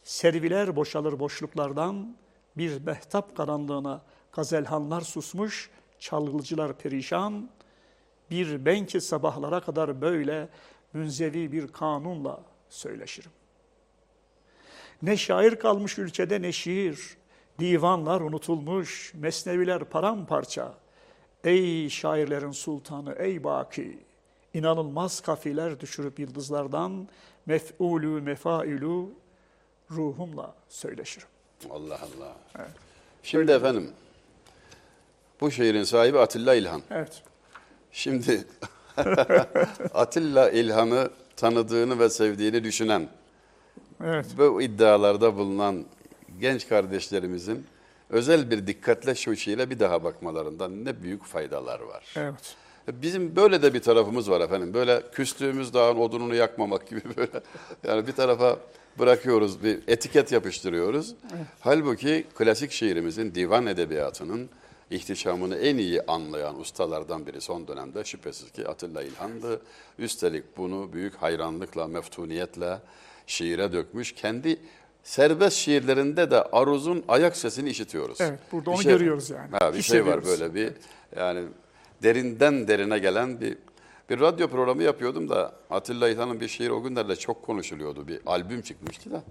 serviler boşalır boşluklardan, bir mehtap karanlığına gazelhanlar susmuş, çalgıcılar perişan, bir ben ki sabahlara kadar böyle münzevi bir kanunla söyleşirim. Ne şair kalmış ülkede ne şiir, divanlar unutulmuş, mesneviler paramparça. Ey şairlerin sultanı, ey baki, inanılmaz kafiler düşürüp yıldızlardan, mef'ulü mefailü ruhumla söyleşirim. Allah Allah. Şimdi efendim bu şiirin sahibi Atilla İlhan. Evet. Şimdi Atilla İlhan'ı tanıdığını ve sevdiğini düşünen, Evet. bu iddialarda bulunan genç kardeşlerimizin özel bir dikkatle şu şiire bir daha bakmalarından ne büyük faydalar var. Evet. Bizim böyle de bir tarafımız var efendim. Böyle küstüğümüz dağın odununu yakmamak gibi böyle. Yani bir tarafa bırakıyoruz, bir etiket yapıştırıyoruz. Halbuki klasik şiirimizin, divan edebiyatının ihtişamını en iyi anlayan ustalardan biri son dönemde şüphesiz ki Atilla İlhan'dı. Üstelik bunu büyük hayranlıkla, meftuniyetle şiire dökmüş. Kendi serbest şiirlerinde de aruzun ayak sesini işitiyoruz. Evet, burada Bir onu görüyoruz yani. Ha, bir şey var böyle bir yani derinden derine gelen bir bir radyo programı yapıyordum da Atilla İlhan'ın bir şiiri o günlerde çok konuşuluyordu. Bir albüm çıkmıştı da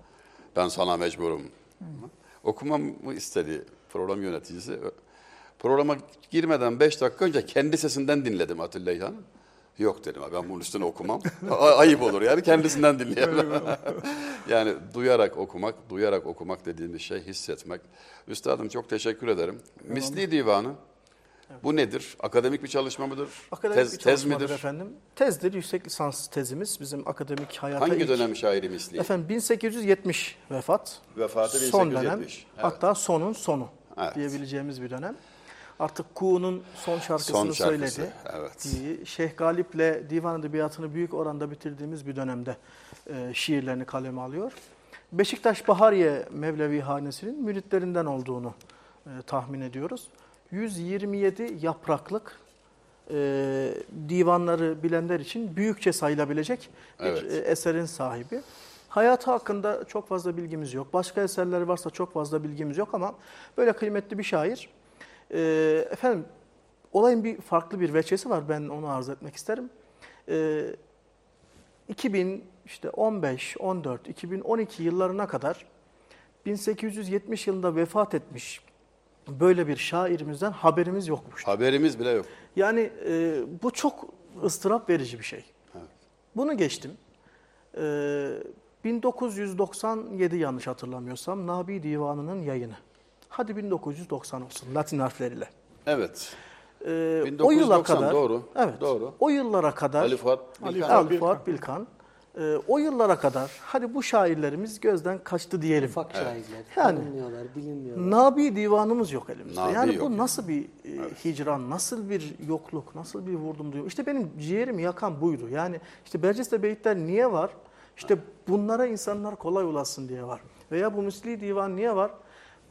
ben sana mecburum. Okumamı istedi program yöneticisi. Programa girmeden 5 dakika önce kendi sesinden dinledim Atilla İlhan'ı. Yok dedim ben bunun üstüne okumam. Ayıp olur yani kendisinden dinleyelim. yani duyarak okumak, duyarak okumak dediğimiz şey hissetmek. Üstadım çok teşekkür ederim. Misli Divanı bu nedir? Akademik bir çalışma mıdır? Akademik tez, bir tez midir? efendim. Tezdir, yüksek lisans tezimiz. Bizim akademik hayata Hangi ilk- dönem şairi Misli? Efendim 1870 vefat. Vefatı Son 1870. dönem. Evet. Hatta sonun sonu Evet. diyebileceğimiz bir dönem. Artık Kuğu'nun son şarkısını Son şarkısı, söyledi. evet. Şeyh Galip'le divan edebiyatını büyük oranda bitirdiğimiz bir dönemde e, şiirlerini kaleme alıyor. Beşiktaş Bahariye Mevlevi Hanesi'nin müritlerinden olduğunu e, tahmin ediyoruz. 127 yapraklık e, divanları bilenler için büyükçe sayılabilecek bir e, eserin sahibi. Hayatı hakkında çok fazla bilgimiz yok. Başka eserleri varsa çok fazla bilgimiz yok ama böyle kıymetli bir şair. E, efendim olayın bir farklı bir veçesi var. Ben onu arz etmek isterim. E, 2000 işte 15, 14, 2012 yıllarına kadar 1870 yılında vefat etmiş böyle bir şairimizden haberimiz yokmuş. Haberimiz bile yok. Yani e, bu çok ıstırap verici bir şey. Bunu geçtim. E, 1997 yanlış hatırlamıyorsam Nabi Divanı'nın yayını. Hadi 1990 olsun Latin harfleriyle. Evet. E, o 1990 yıla kadar doğru, Evet. doğru. O yıllara kadar Ali Fuat Bilkan. Fuat Ali Fuat Bilkan. E, o yıllara kadar hadi bu şairlerimiz gözden kaçtı diyelim. Ufak şairler. Yani- Tanınmıyorlar, bilinmiyorlar. Nabi divanımız yok elimizde. Nabi yani yok. bu nasıl bir e, hicran, nasıl bir yokluk, nasıl bir vurdum duyuyor. İşte benim ciğerimi yakan buydu. Yani işte Berceste Beyitler niye var? İşte bunlara insanlar kolay ulaşsın diye var. Veya bu Müsli divan niye var?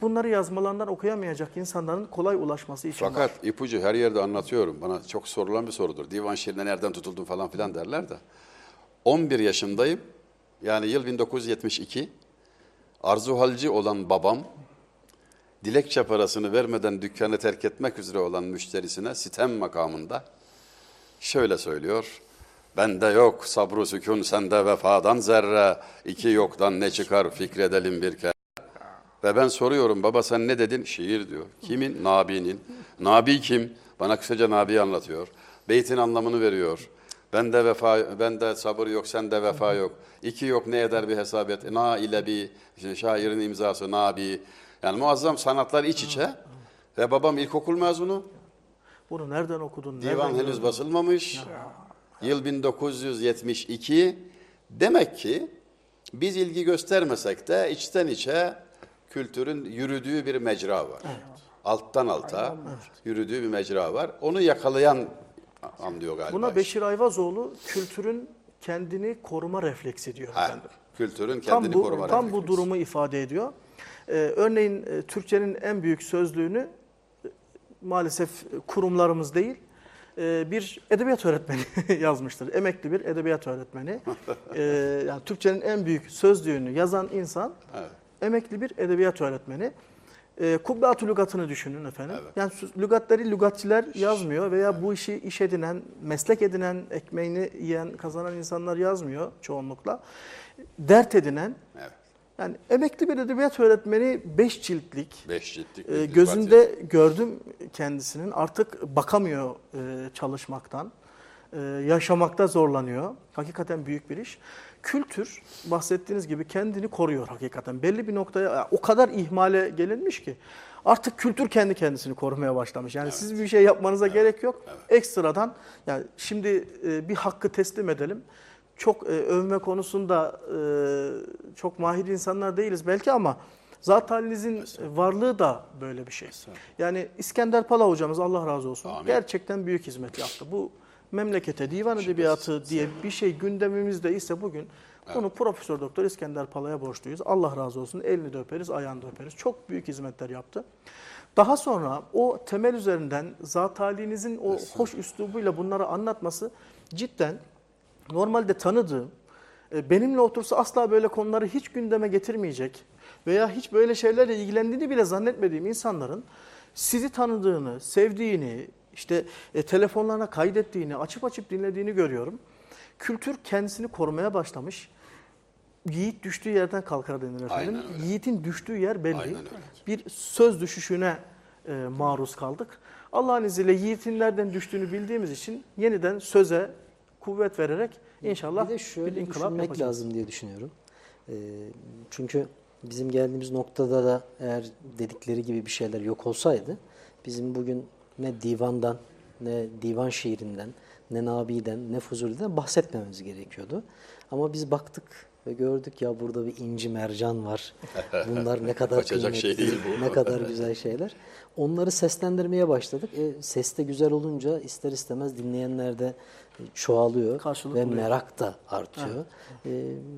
Bunları yazmalarından okuyamayacak insanların kolay ulaşması için var. Fakat ipucu her yerde anlatıyorum. Bana çok sorulan bir sorudur. Divan şiirine nereden tutuldun falan filan derler de. 11 yaşındayım. Yani yıl 1972. Arzu halci olan babam dilekçe parasını vermeden dükkanı terk etmek üzere olan müşterisine sitem makamında şöyle söylüyor. Bende yok sabru sükun sende vefadan zerre iki yoktan ne çıkar fikredelim bir kere. Ve ben soruyorum baba sen ne dedin? Şiir diyor. Kimin? Nabi'nin. Nabi kim? Bana kısaca Nabi'yi anlatıyor. Beytin anlamını veriyor. Bende vefa, bende sabır yok, sende vefa yok. İki yok ne eder bir hesap et. Na ile bir şairin imzası Nabi. Yani muazzam sanatlar iç içe. Ve babam ilkokul mezunu. Bunu nereden okudun? nereden Divan henüz gördün? basılmamış. Yıl 1972. Demek ki biz ilgi göstermesek de içten içe kültürün yürüdüğü bir mecra var. Alttan alta yürüdüğü bir mecra var. Onu yakalayan anlıyor galiba. Buna. Beşir Ayvazoğlu kültürün kendini koruma refleksi diyor Ha, efendim. kültürün Tam kendini bu koruma tam refleksi. bu durumu ifade ediyor. Ee, örneğin e, Türkçenin en büyük sözlüğünü e, maalesef kurumlarımız değil e, bir edebiyat öğretmeni yazmıştır. Emekli bir edebiyat öğretmeni. Ee, yani Türkçenin en büyük sözlüğünü yazan insan Evet. emekli bir edebiyat öğretmeni. E, Kubbe-atü lügatını düşünün efendim. Evet. Yani lügatları lügatçiler yazmıyor veya bu işi iş edinen, meslek edinen, ekmeğini yiyen, kazanan insanlar yazmıyor çoğunlukla. Dert edinen, Evet. yani emekli bir edebiyat öğretmeni 5 ciltlik, Beş ciltlik. e, gözünde gördüm kendisinin artık bakamıyor e, çalışmaktan. E, yaşamakta zorlanıyor. Hakikaten büyük bir iş. Kültür bahsettiğiniz gibi kendini koruyor hakikaten. Belli bir noktaya o kadar ihmale gelinmiş ki artık kültür kendi kendisini korumaya başlamış. Yani siz bir şey yapmanıza gerek yok. Ekstradan yani şimdi e, bir hakkı teslim edelim. Çok e, övme konusunda e, çok mahir insanlar değiliz belki ama Zat halinizin varlığı da böyle bir şey. Yani İskender Pala hocamız Allah razı olsun Amin. gerçekten büyük hizmet yaptı. Bu memlekete divan edebiyatı diye bir şey gündemimizde ise bugün bunu Profesör Doktor İskender Pala'ya borçluyuz. Allah razı olsun. Elini de öperiz, ayağını da öperiz. Çok büyük hizmetler yaptı. Daha sonra o temel üzerinden zat halinizin o hoş üslubuyla bunları anlatması cidden normalde tanıdığım, e, benimle otursa asla böyle konuları hiç gündeme getirmeyecek veya hiç böyle şeylerle ilgilendiğini bile zannetmediğim insanların sizi tanıdığını, sevdiğini, işte e, telefonlarına kaydettiğini, açıp açıp dinlediğini görüyorum. Kültür kendisini korumaya başlamış. Yiğit düştüğü yerden kalkar denir efendim. Yiğitin düştüğü yer belli. Bir söz düşüşüne e, maruz kaldık. Allah'ın izniyle yiğitin nereden düştüğünü bildiğimiz için yeniden söze kuvvet vererek inşallah bir de şöyle bir inkılap düşünmek yapacağız. lazım diye düşünüyorum. Ee, çünkü bizim geldiğimiz noktada da eğer dedikleri gibi bir şeyler yok olsaydı bizim bugün ne divandan ne divan şiirinden ne Nabi'den ne Fuzuli'den bahsetmemiz gerekiyordu. Ama biz baktık ve gördük ya burada bir inci mercan var. Bunlar ne kadar Kaçacak kıymetli, şey değil bu. ne kadar güzel şeyler. Onları seslendirmeye başladık. E, ses de güzel olunca ister istemez dinleyenler de çoğalıyor Karşılık ve buluyor. merak da artıyor. Ee,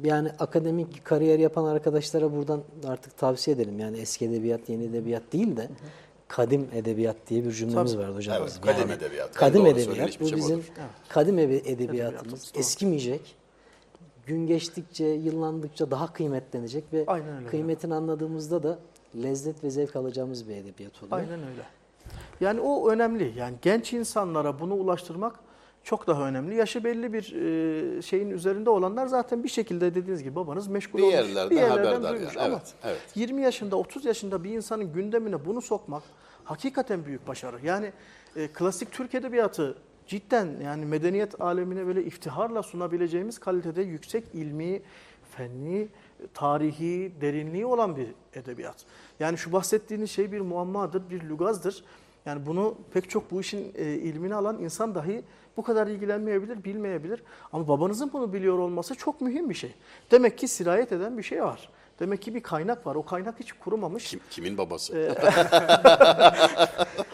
yani akademik kariyer yapan arkadaşlara buradan artık tavsiye edelim. Yani eski edebiyat, yeni edebiyat değil de kadim edebiyat diye bir cümlemiz Tabii. vardı hocam. Evet, kadim edebiyat. En Kadim doğru edebiyat. Bu biçim bizim odur. kadim edebiyatımız. Edebiyatımız. Eskimeyecek. Gün geçtikçe, yıllandıkça daha kıymetlenecek ve Aynen öyle. kıymetini anladığımızda da lezzet ve zevk alacağımız bir edebiyat oluyor. Aynen öyle. Yani o önemli. Yani genç insanlara bunu ulaştırmak çok daha önemli. Yaşı belli bir e, şeyin üzerinde olanlar zaten bir şekilde dediğiniz gibi babanız meşgul Bir olmuş. yerlerden haberdar duymuş. yani. Ama Evet, evet. 20 yaşında, 30 yaşında bir insanın gündemine bunu sokmak hakikaten büyük başarı. Yani e, klasik Türk edebiyatı cidden yani medeniyet alemine böyle iftiharla sunabileceğimiz kalitede yüksek ilmi, fenni, tarihi, derinliği olan bir edebiyat. Yani şu bahsettiğiniz şey bir muammadır, bir lugazdır. Yani bunu pek çok bu işin e, ilmini alan insan dahi bu kadar ilgilenmeyebilir, bilmeyebilir. Ama babanızın bunu biliyor olması çok mühim bir şey. Demek ki sirayet eden bir şey var. Demek ki bir kaynak var. O kaynak hiç kurumamış. Kim, kimin babası? Ee,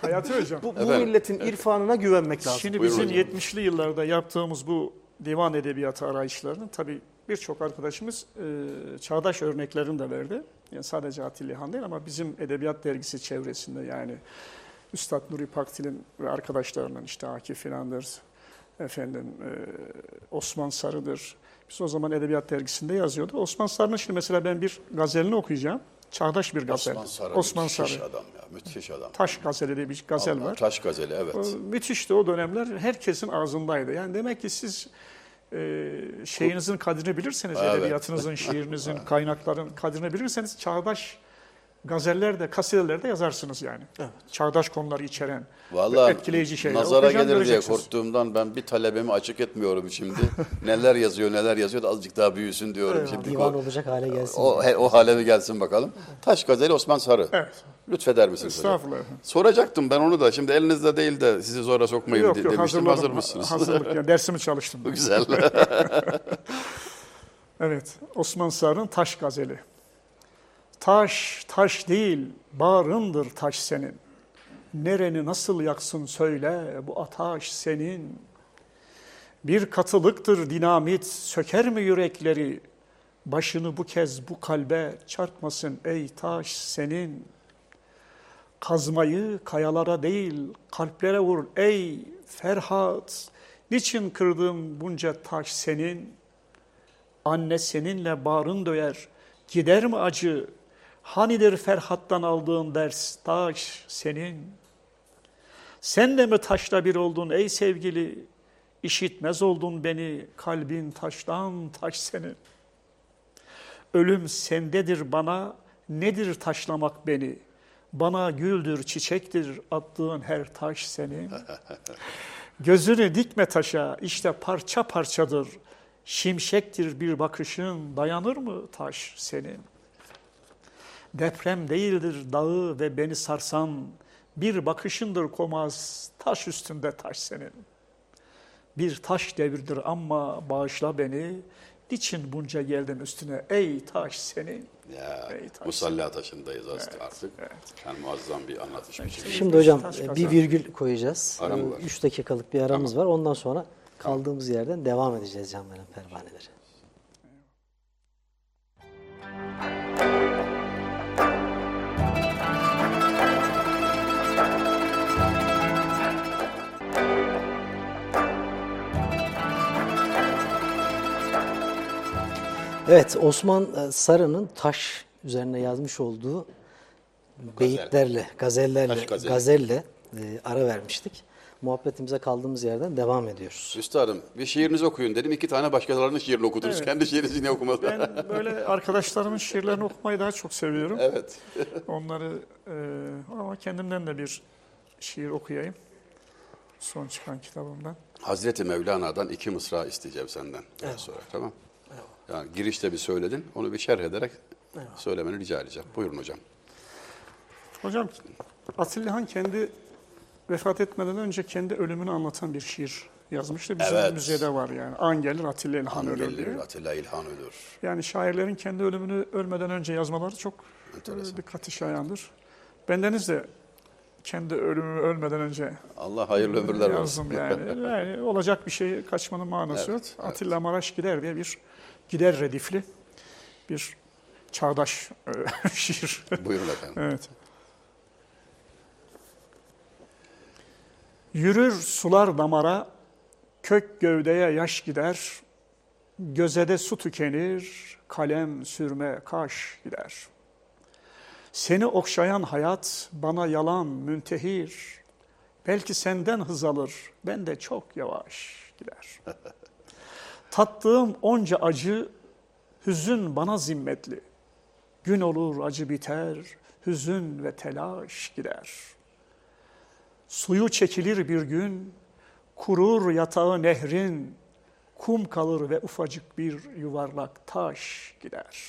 Hayati Hocam. Bu, bu milletin irfanına güvenmek lazım. Şimdi Buyurun bizim hocam. 70'li yıllarda yaptığımız bu divan edebiyatı arayışlarının tabii birçok arkadaşımız e, çağdaş örneklerini de verdi. Yani sadece Atilla İlhan değil ama bizim edebiyat dergisi çevresinde yani Üstad Nuri Paktil'in ve arkadaşlarının işte Akif İnandır, efendim e, Osman Sarı'dır. Biz o zaman Edebiyat Dergisi'nde yazıyordu. Osman Sarı'nın şimdi mesela ben bir gazelini okuyacağım. Çağdaş bir gazel. Osman Sarı. Osman müthiş Sarı. adam ya. Müthiş adam. Taş gazeli diye bir gazel Allah, var. Taş gazeli evet. O Müthişti o dönemler. Herkesin ağzındaydı. Yani demek ki siz e, şeyinizin kadrini bilirseniz, Evet. edebiyatınızın, şiirinizin, kaynakların kadrini bilirseniz çağdaş gazellerde, kasidelerde yazarsınız yani. Çağdaş konuları içeren Vallahi etkileyici şeyler. nazara Okuyacağım, gelir diye korktuğumdan ben bir talebemi açık etmiyorum şimdi. neler yazıyor neler yazıyor da azıcık daha büyüsün diyorum şimdi. Divan O- olacak hale gelsin. O, he- o hale bir gelsin bakalım. Taş gazeli Osman Sarı. Evet. Lütfeder misiniz hocam? Estağfurullah. efendim. Soracaktım ben onu da. Şimdi elinizde değil de sizi zora sokmayayım Yok de- yok demiştim. Hazır mısınız? Hazırlık. Yani dersimi çalıştım. Güzel. Evet, Osman Sarı'nın Taş Gazeli. Taş, taş değil, bağrındır taş senin. Nereni nasıl yaksın söyle, bu ataş senin. Bir katılıktır dinamit, söker mi yürekleri? Başını bu kez bu kalbe çarpmasın ey taş senin. Kazmayı kayalara değil, kalplere vur ey Ferhat. Niçin kırdığım bunca taş senin? Anne seninle bağrın döyer, gider mi acı? Hanidir Ferhat'tan aldığın ders, taş senin. Sen de mi taşla bir oldun ey sevgili? İşitmez oldun beni, kalbin taştan taş senin. Ölüm sendedir bana, nedir taşlamak beni? Bana güldür, çiçektir attığın her taş senin. Gözünü dikme taşa, işte parça parçadır. Şimşektir bir bakışın, dayanır mı taş senin? Deprem değildir dağı ve beni sarsan, bir bakışındır komaz, taş üstünde taş senin. Bir taş devirdir ama bağışla beni, niçin bunca geldim üstüne ey taş senin? ya, Ey taş Musalla taşındayız artık. Yani muazzam bir anlatış biçimi. Şimdi hocam e, bir virgül koyacağız. Ara mı var? 3 dakikalık bir aramız var. Ondan sonra kaldığımız yerden devam edeceğiz canlarım pervaneleri. Evet, Osman e, Sarı'nın taş üzerine yazmış olduğu beyitlerle, gazellerle, gazelle e, ara vermiştik. Muhabbetimize kaldığımız yerden devam ediyoruz. Üstadım bir şiirinizi okuyun dedim. iki tane başkalarının şiirini okudunuz. Evet. Kendi şiirinizi yine okumadınız. Ben böyle arkadaşlarımın şiirlerini okumayı daha çok seviyorum. Evet. Onları e, ama kendimden de bir şiir okuyayım. Son çıkan kitabımdan. Hazreti Mevlana'dan iki mısra isteyeceğim senden. Daha sonra tamam. Yani girişte bir söyledin. Onu bir şerh ederek söylemeni rica edeceğim. Buyurun hocam. Hocam Atilla Han kendi vefat etmeden önce kendi ölümünü anlatan bir şiir yazmıştı. Bizim Evet. müzede var yani. An gelir Atilla İlhan Han ölür gelir, diye. Atilla İlhan ölür. Yani şairlerin kendi ölümünü ölmeden önce yazmaları çok e, dikkati şayandır. Bendeniz de kendi ölümümü ölmeden önce Allah hayırlı ömürler versin. yazdım yani. yani. Olacak bir şey kaçmanın manası yok. Evet, evet. Atilla Maraş gider diye bir gider redifli bir çağdaş e, şiir. Buyurun efendim. Evet. Yürür sular damara, kök gövdeye yaş gider, gözede su tükenir, kalem sürme kaş gider. Seni okşayan hayat bana yalan müntehir, belki senden hız alır, ben de çok yavaş gider. Tattığım onca acı, hüzün bana zimmetli. Gün olur acı biter, hüzün ve telaş gider. Suyu çekilir bir gün, kurur yatağı nehrin, kum kalır ve ufacık bir yuvarlak taş gider.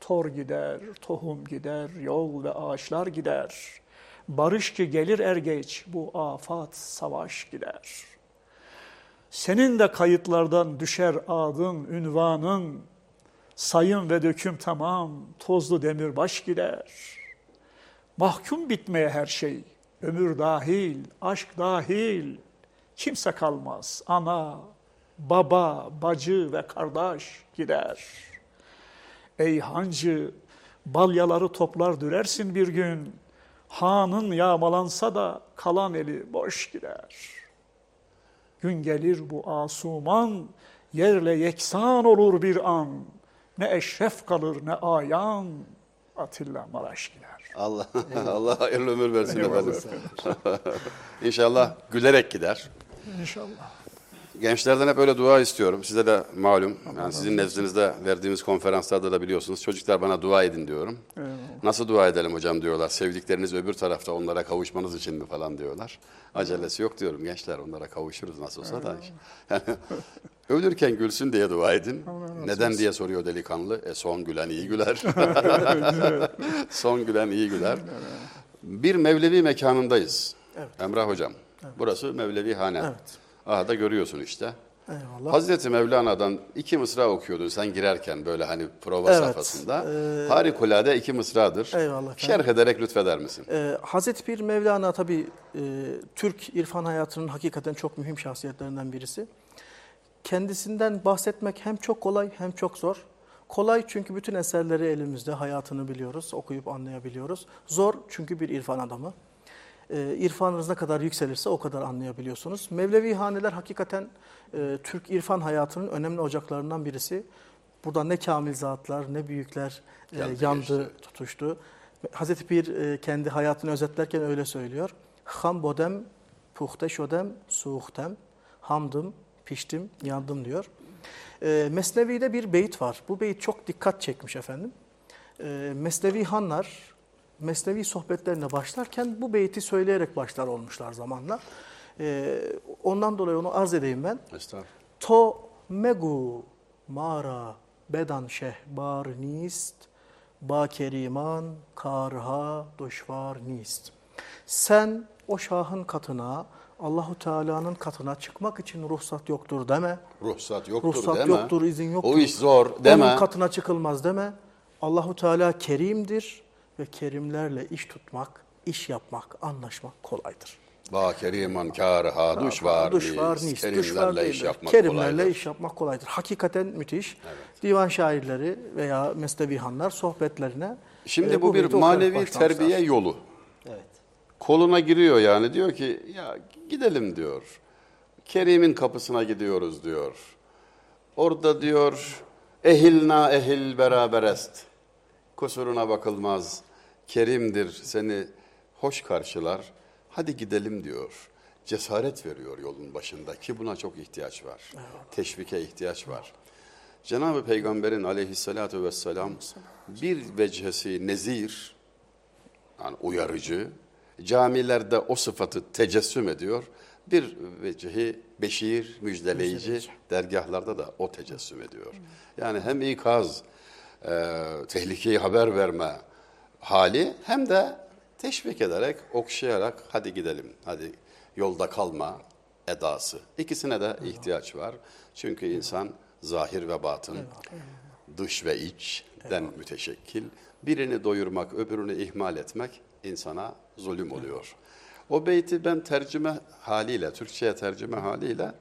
Tor gider, tohum gider, yol ve ağaçlar gider. Barış ki gelir er geç, bu afat savaş gider. Senin de kayıtlardan düşer adın, ünvanın, Sayım ve döküm tamam, tozlu demirbaş gider. Mahkum bitmeye her şey, ömür dahil, aşk dahil. Kimse kalmaz, ana, baba, bacı ve kardeş gider. Ey hancı, balyaları toplar dürersin bir gün. Hanın yağmalansa da kalan eli boş gider. Gün gelir bu asuman, yerle yeksan olur bir an. Ne eşref kalır ne ayan, Atilla Maraş gider. Allah Allah hayırlı ömür versin efendim. İnşallah gülerek gider. İnşallah. Gençlerden hep öyle dua istiyorum. Size de malum. Yani sizin nezdinizde verdiğimiz konferanslarda da biliyorsunuz. Çocuklar bana dua edin diyorum. Nasıl dua edelim hocam diyorlar. Sevdikleriniz öbür tarafta onlara kavuşmanız için mi falan diyorlar. Acelesi yok diyorum gençler onlara kavuşuruz nasıl olsa da. Yani, ölürken gülsün diye dua edin. Neden diye soruyor delikanlı. E son gülen iyi güler. son gülen iyi güler. Bir Mevlevi mekanındayız. Emrah hocam. Burası Mevlevi hane. Evet. Aha da görüyorsun işte. Eyvallah. Hazreti Mevlana'dan iki mısra okuyordun sen girerken böyle hani prova Evet, safhasında. eee, Harikulade iki mısradır. Eyvallah efendim. Şerh ederek lütfeder misin? Ee, Hazreti Pir Mevlana tabii e, Türk irfan hayatının hakikaten çok mühim şahsiyetlerinden birisi. Kendisinden bahsetmek hem çok kolay hem çok zor. Kolay çünkü bütün eserleri elimizde, hayatını biliyoruz, okuyup anlayabiliyoruz. Zor çünkü bir irfan adamı. Ee, irfanınız ne kadar yükselirse o kadar anlayabiliyorsunuz. Mevlevi haneler hakikaten e, Türk irfan hayatının önemli ocaklarından birisi. Burada ne kamil zatlar ne büyükler e, Yandı yandı, geçti. tutuştu. Hazreti Pir e, kendi hayatını özetlerken öyle söylüyor. Ham bodem, puhte şodem, suhtem, hamdım, piştim, yandım diyor. E, Mesnevi'de bir beyit var. Bu beyit çok dikkat çekmiş efendim. E, Mesnevi hanlar, Mesnevi sohbetlerine başlarken bu beyti söyleyerek başlar olmuşlar zamanla. E, ondan dolayı onu arz edeyim ben. Estağfurullah. To megu mara bedan şehbar nist, ba keriman karha duşvar nist. Sen o şahın katına, Allahu Teala'nın katına çıkmak için ruhsat yoktur deme. Ruhsat yoktur Ruhsat deme. yoktur, izin yoktur. O iş zor deme. Onun katına çıkılmaz deme. Allahu Teala kerimdir ve kerimlerle iş tutmak, iş yapmak, anlaşmak kolaydır. Ba keriman kârha duş var Duş var, nis. Kerimlerle iş yapmak Kerimlerle kolaydır. iş yapmak kolaydır. Hakikaten müthiş. Divan şairleri veya mesnevihanlar sohbetlerine Şimdi e, bu bir beyti okuyarak manevi terbiye yolu. Evet. Koluna giriyor yani diyor ki ya gidelim diyor. Kerim'in kapısına gidiyoruz diyor. Orada diyor ehilna ehil beraberest. Kusuruna bakılmaz. Kerim'dir seni hoş karşılar. Hadi gidelim diyor. Cesaret veriyor yolun başında ki buna çok ihtiyaç var. Teşvike ihtiyaç var. Cenab-ı Peygamber'in aleyhissalatu vesselam bir vechesi nezir, yani uyarıcı, camilerde o sıfatı tecessüm ediyor. Bir vecihi beşir, müjdeleyici, dergahlarda da o tecessüm ediyor. Yani hem ikaz, e, tehlikeyi haber verme hali hem de teşvik ederek, okşayarak hadi gidelim, hadi yolda kalma edası. İkisine de ihtiyaç var. Çünkü insan zahir ve batın, dış ve içten müteşekkil. Birini doyurmak, öbürünü ihmal etmek insana zulüm oluyor. O beyti ben tercüme haliyle, Türkçe'ye tercüme haliyle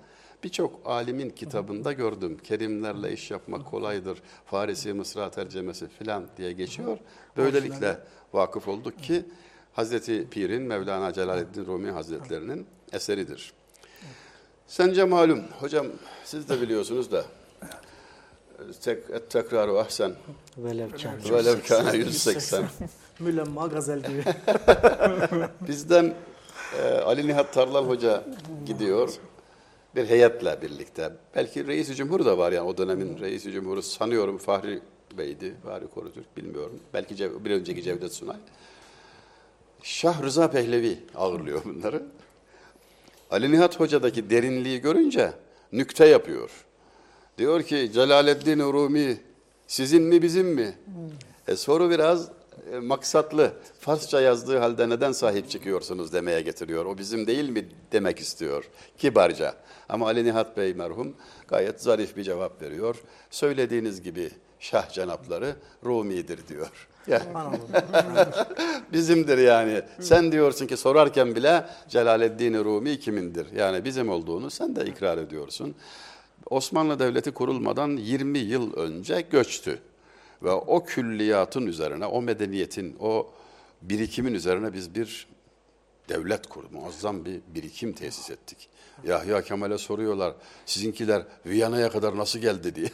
birçok alimin kitabında gördüm. Kerimlerle iş yapmak kolaydır, Farisi Mısra tercemesi filan diye geçiyor. Böylelikle vakıf olduk ki Hazreti Pir'in Mevlana Celaleddin Rumi Hazretlerinin eseridir. Sence malum, hocam siz de biliyorsunuz da tek, et tekraru ahsen Velev kâne. velev kâne 180. Mülemma gazel gibi. Bizden e, Ali Nihat Tarlan Hoca gidiyor. Bir heyetle birlikte. Belki reis Cumhur da var yani o dönemin reis Cumhur'u sanıyorum Fahri Bey'di. Fahri Korutürk bilmiyorum. Belki bir önceki Cevdet Sunay. Şah Rıza Pehlevi ağırlıyor bunları. Ali Nihat Hoca'daki derinliği görünce nükte yapıyor. Diyor ki Celaleddin Rumi sizin mi bizim mi? E, soru biraz e, maksatlı. Farsça yazdığı halde neden sahip çıkıyorsunuz demeye getiriyor. O bizim değil mi demek istiyor kibarca. Ama Ali Nihat Bey merhum gayet zarif bir cevap veriyor. Söylediğiniz gibi Şah Cenapları Rumi'dir diyor. Yani bizimdir yani. Sen diyorsun ki sorarken bile Celaleddin Rumi kimindir? Yani bizim olduğunu sen de ikrar ediyorsun. Osmanlı Devleti kurulmadan 20 yıl önce göçtü. Ve o külliyatın üzerine, o medeniyetin, o birikimin üzerine biz bir devlet kurdu. Muazzam bir birikim tesis ettik. Yahya Kemal'e soruyorlar, sizinkiler Viyana'ya kadar nasıl geldi diye.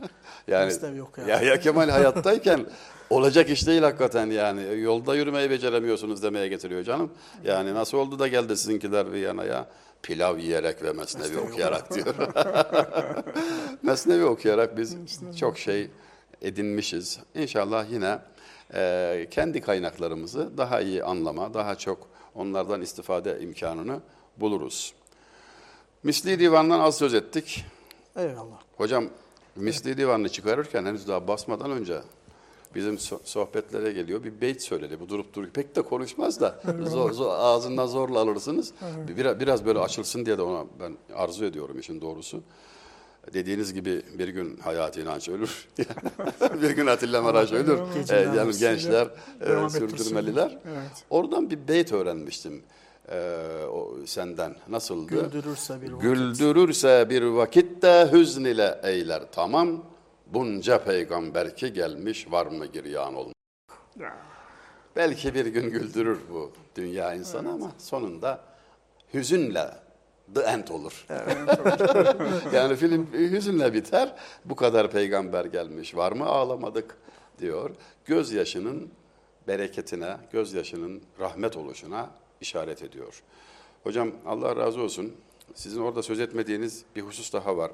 yani yok ya. Yahya Kemal hayattayken olacak iş değil hakikaten yani. Yolda yürümeyi beceremiyorsunuz demeye getiriyor canım. Yani nasıl oldu da geldi sizinkiler Viyana'ya? Pilav yiyerek ve mesnevi okuyarak diyor. mesnevi okuyarak biz çok şey edinmişiz. İnşallah yine e, kendi kaynaklarımızı daha iyi anlama, daha çok onlardan istifade imkanını buluruz. Misli divandan az söz ettik. Eyvallah. Hocam misli divanını çıkarırken henüz daha basmadan önce bizim so- sohbetlere geliyor. Bir beyt söyledi. Bu durup durup pek de konuşmaz da zor, zor, ağzından zorla alırsınız. Biraz, biraz böyle açılsın diye de ona ben arzu ediyorum işin doğrusu. Dediğiniz gibi bir gün Hayati İnanç ölür. bir gün Atilla Maraş ölür. Ee, yani gençler e, sürdürmeliler. Evet. Oradan bir beyt öğrenmiştim ee, o senden. Nasıldı? Güldürürse bir vakit. Güldürürse bir vakitte hüzn ile eyler tamam. Bunca peygamber ki gelmiş var mı giryan olmak. Ya. Belki bir gün güldürür bu dünya insanı ama sonunda hüzünle the end olur. yani film hüzünle biter. Bu kadar peygamber gelmiş var mı ağlamadık diyor. Gözyaşının bereketine, gözyaşının rahmet oluşuna işaret ediyor. Hocam Allah razı olsun. Sizin orada söz etmediğiniz bir husus daha var.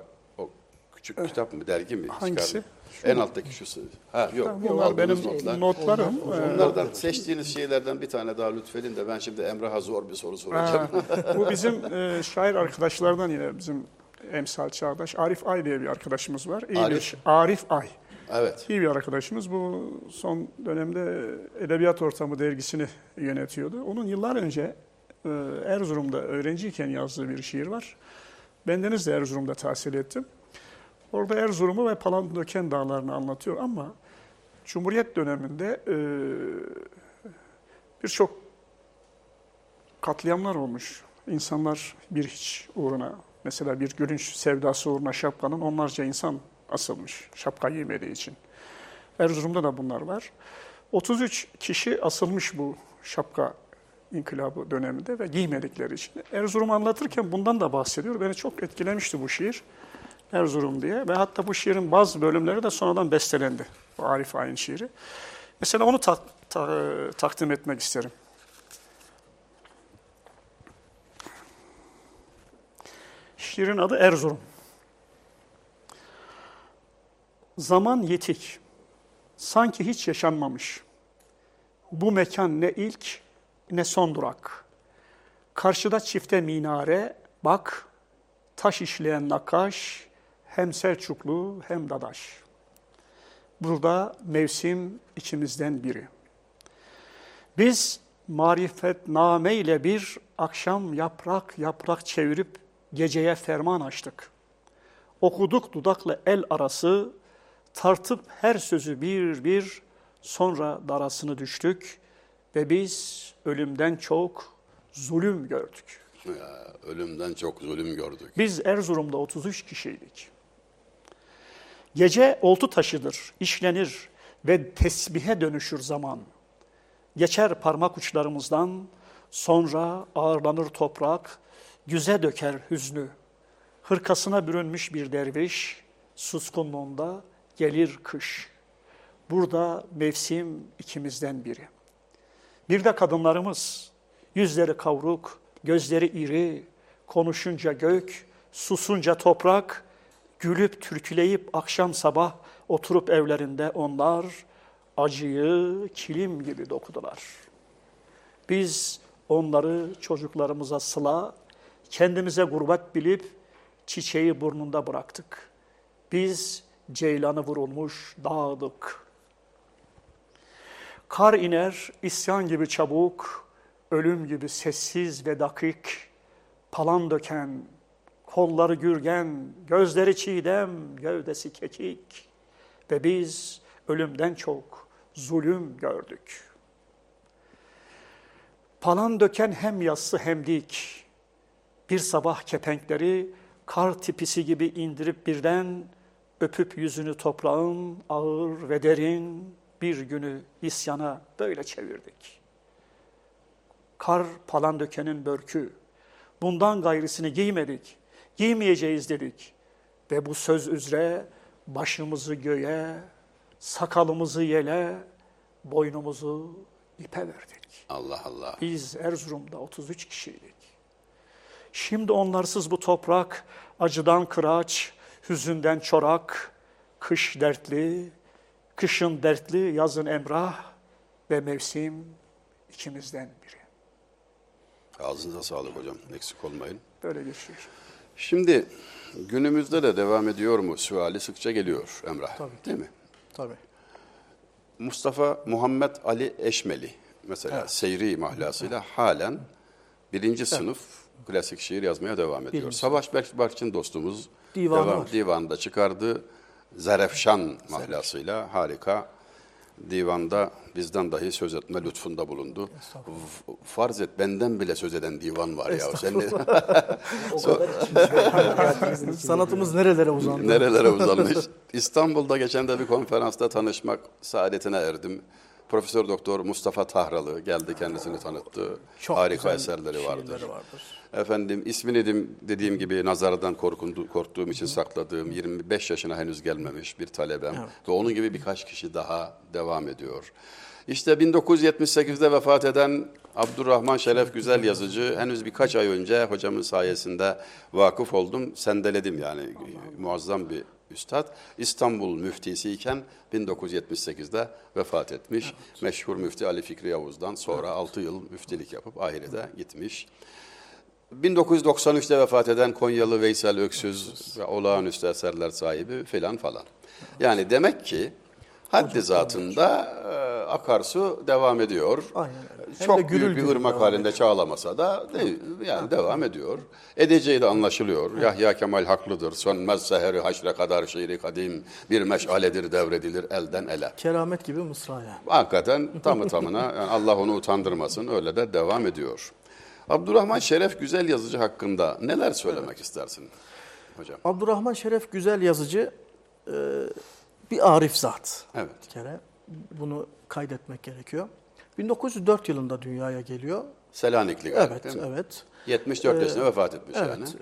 Küçük kitap mı, dergi mi? Hangisi? çıkardın? En alttaki şu. Ha yok. Bunlar benim notlar. notlarım. Ee, Onlardan seçtiğiniz şeylerden bir tane daha lütfedin de ben şimdi Emrah'a zor bir soru soracağım. Ha, bu bizim e, şair arkadaşlardan yine bizim emsal çağdaş Arif Ay diye bir arkadaşımız var. İyi Arif? Bir, Arif Ay. evet. İyi bir arkadaşımız. Bu son dönemde Edebiyat Ortamı dergisini yönetiyordu. Onun yıllar önce e, Erzurum'da öğrenciyken yazdığı bir şiir var. Bendeniz de Erzurum'da tahsil ettim. Orada Erzurum'u ve Palandöken dağlarını anlatıyor ama Cumhuriyet döneminde e, birçok katliamlar olmuş. İnsanlar bir hiç uğruna, mesela bir gülünç sevdası uğruna şapkanın onlarca insan asılmış şapka giymediği için. Erzurum'da da bunlar var. 33 kişi asılmış bu şapka inkılabı döneminde ve giymedikleri için. Erzurum anlatırken bundan da bahsediyor. Beni çok etkilemişti bu şiir. Erzurum diye ve hatta bu şiirin bazı bölümleri de sonradan bestelendi. Bu Arif Ay'ın şiiri. Mesela onu ta- ta- takdim etmek isterim. Şiirin adı Erzurum. Zaman yetik. Sanki hiç yaşanmamış. Bu mekan ne ilk ne son durak. Karşıda çifte minare, bak taş işleyen nakaş, hem Selçuklu hem Dadaş. Burada mevsim içimizden biri. Biz marifetname ile bir akşam yaprak yaprak çevirip geceye ferman açtık. Okuduk dudakla el arası, tartıp her sözü bir bir, sonra darasını düştük ve biz ölümden çok zulüm gördük. Ya, ölümden çok zulüm gördük. Biz Erzurum'da 33 kişiydik. Gece oltu taşıdır, işlenir ve tesbihe dönüşür zaman. Geçer parmak uçlarımızdan, sonra ağırlanır toprak, güze döker hüznü. Hırkasına bürünmüş bir derviş, suskunluğunda gelir kış. Burada mevsim ikimizden biri. Bir de kadınlarımız, yüzleri kavruk, gözleri iri, konuşunca gök, susunca toprak, gülüp türküleyip akşam sabah oturup evlerinde onlar acıyı kilim gibi dokudular. Biz onları çocuklarımıza sıla, kendimize gurbet bilip çiçeği burnunda bıraktık. Biz ceylanı vurulmuş dağdık. Kar iner, isyan gibi çabuk, ölüm gibi sessiz ve dakik, palan döken, kolları gürgen, gözleri çiğdem, gövdesi kekik ve biz ölümden çok zulüm gördük. Palan döken hem yassı hem dik, bir sabah kepenkleri kar tipisi gibi indirip birden öpüp yüzünü toprağın ağır ve derin bir günü isyana böyle çevirdik. Kar palan dökenin börkü. Bundan gayrısını giymedik, giymeyeceğiz dedik. Ve bu söz üzere başımızı göğe, sakalımızı yele, boynumuzu ipe verdik. Allah Allah. Biz Erzurum'da 33 kişiydik. Şimdi onlarsız bu toprak acıdan kıraç, hüzünden çorak, kış dertli, kışın dertli, yazın emrah ve mevsim ikimizden biri. Ağzınıza sağlık hocam. Eksik olmayın. Böyle geçiyor. Şimdi günümüzde de devam ediyor mu? Suali sıkça geliyor Emrah. Tabii. Değil mi? Tabii. Mustafa Muhammed Ali Eşmeli mesela seyri mahlasıyla halen birinci sınıf klasik şiir yazmaya devam ediyor. Birinci Savaş Berk Barçın dostumuz Divanı devam, var. divanda çıkardığı Zerefşan mahlasıyla harika divanda bizden dahi söz etme lütfunda bulundu. Farz et benden bile söz eden divan var ya. Sen ne- O kadar içinde. Sanatımız nerelere uzandı? Nerelere uzanmış. İstanbul'da geçen de bir konferansta tanışmak saadetine erdim. Profesör Doktor Mustafa Tahralı geldi kendisini tanıttı. Çok Harika eserleri vardır. vardır. Efendim ismini dedim, dediğim gibi nazardan korkundu, korktuğum için sakladığım 25 yaşına henüz gelmemiş bir talebem ve onun gibi birkaç kişi daha devam ediyor. İşte 1978'de vefat eden Abdurrahman Şeref Güzel yazıcı henüz birkaç ay önce hocamın sayesinde vakıf oldum, sendeledim yani muazzam bir üstad. İstanbul müftisi iken 1978'de vefat etmiş. Meşhur müfti Ali Fikri Yavuz'dan sonra 6 yıl müftilik yapıp ahirete gitmiş. 1993'te vefat eden Konyalı Veysel Öksüz ve olağanüstü eserler sahibi filan falan. Yani demek ki haddi zatında e, akarsu devam ediyor. Aynen öyle. Hem de Çok gürül büyük bir gürül ırmak devam halinde çağlamasa da değil, yani devam ediyor. Edeceği de anlaşılıyor. Yahya Kemal haklıdır. Sönmez seheri haşre kadar şiiri kadim. Bir meşaledir devredilir elden ele. Keramet gibi mısra yani. Hakikaten tamı tamına yani Allah onu utandırmasın öyle de devam ediyor. Abdurrahman Şeref Güzel Yazıcı hakkında neler söylemek istersin hocam? Abdurrahman Şeref Güzel yazıcı e, bir arif zat. Evet. Bir kere bunu kaydetmek gerekiyor. 1904 yılında dünyaya geliyor. Selanikli galiba Evet, evet. 74 yaşında vefat etmiş yani. Evet.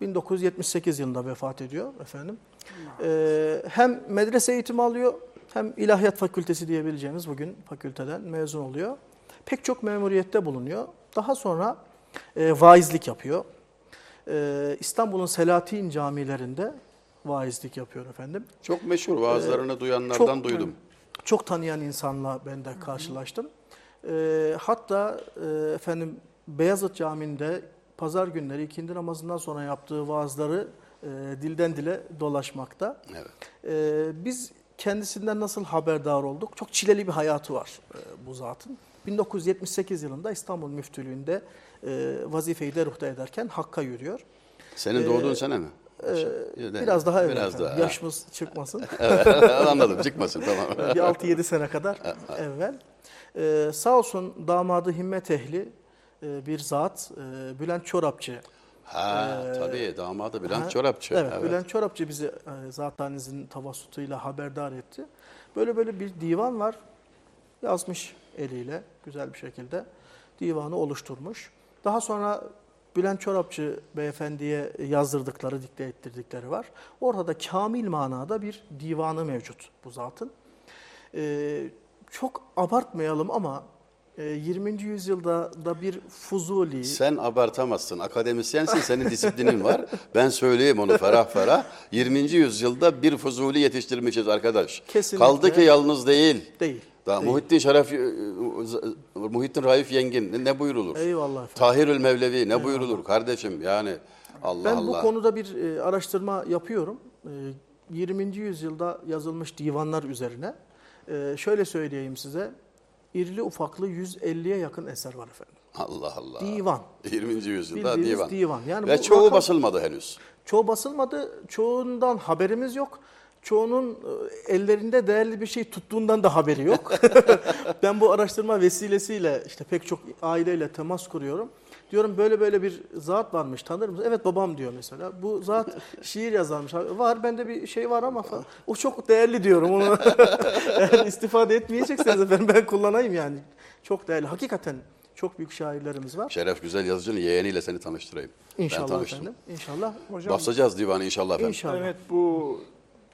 e, 1978 yılında vefat ediyor efendim. E, hem medrese eğitimi alıyor hem ilahiyat fakültesi diyebileceğimiz bugün fakülteden mezun oluyor. Pek çok memuriyette bulunuyor. Daha sonra e, vaizlik yapıyor. E, İstanbul'un Selahattin camilerinde vaizlik yapıyor efendim. Çok meşhur vaazlarını duyanlardan Ee, Çok- duydum. Çok tanıyan insanla ben de karşılaştım. Ee, hatta e, efendim Beyazıt Camii'nde pazar günleri ikindi namazından sonra yaptığı vaazları e, dilden dile dolaşmakta. Evet. Ee, biz kendisinden nasıl haberdar olduk? Çok çileli bir hayatı var e, bu zatın. 1978 yılında İstanbul Müftülüğü'nde e, vazifeyi deruhta ederken Hakk'a yürüyor. Senin doğduğun sene mi? Şey, Ee, biraz daha evvel. Biraz daha. Yaşımız çıkmasın. Evet, anladım çıkmasın tamam. bir 6-7 sene kadar evvel. Ee, sağ olsun damadı himmet ehli e, bir zat e, Bülent Çorapçı. Ha tabii damadı Bülent Ha, Çorapçı. Evet, Bülent Çorapçı bizi e, zatenizin tavassutuyla haberdar etti. Böyle böyle bir divan var. Yazmış eliyle güzel bir şekilde divanı oluşturmuş. Daha sonra Bülent Çorapçı beyefendiye yazdırdıkları, dikte ettirdikleri var. Orada da kamil manada bir divanı mevcut bu zatın. Ee, çok abartmayalım ama e, 20. yüzyılda da bir Fuzuli, Sen abartamazsın. Akademisyensin, senin disiplinin var. Ben söyleyeyim onu ferah ferah. 20. yüzyılda bir fuzuli yetiştirmişiz arkadaş. Kesinlikle. Kaldı ki yalnız değil. değil. Daha değil. Muhittin Şeref, Muhittin Raif Yengin ne- buyurulur? Eyvallah efendim. Tahirül Mevlevi ne buyurulur kardeşim yani Allah Ben Allah. bu konuda bir e, araştırma yapıyorum. E, 20. yüzyılda yazılmış divanlar üzerine. E, şöyle söyleyeyim size. İrili ufaklı 150'ye yakın eser var efendim. Allah Allah. Divan. 20. yüzyılda Bildiğiniz divan. divan. Yani Ve çoğu rakam- basılmadı henüz. Çoğu basılmadı. Çoğundan haberimiz yok. Çoğunun e, ellerinde değerli bir şey tuttuğundan da haberi yok. ben bu araştırma vesilesiyle işte pek çok aileyle temas kuruyorum. Diyorum böyle böyle bir zat varmış tanır mısın? Evet babam diyor mesela. Bu zat şiir yazarmış. Var bende bir şey var ama falan. O çok değerli diyorum onu. Eğer istifade etmeyecekseniz efendim ben kullanayım yani. Çok değerli. Hakikaten çok büyük şairlerimiz var. Şeref Güzel Yazıcı'nın yeğeniyle seni tanıştırayım. ben İnşallah tanıştım. efendim. İnşallah. Hocam Basacağız divanı inşallah efendim. İnşallah. evet bu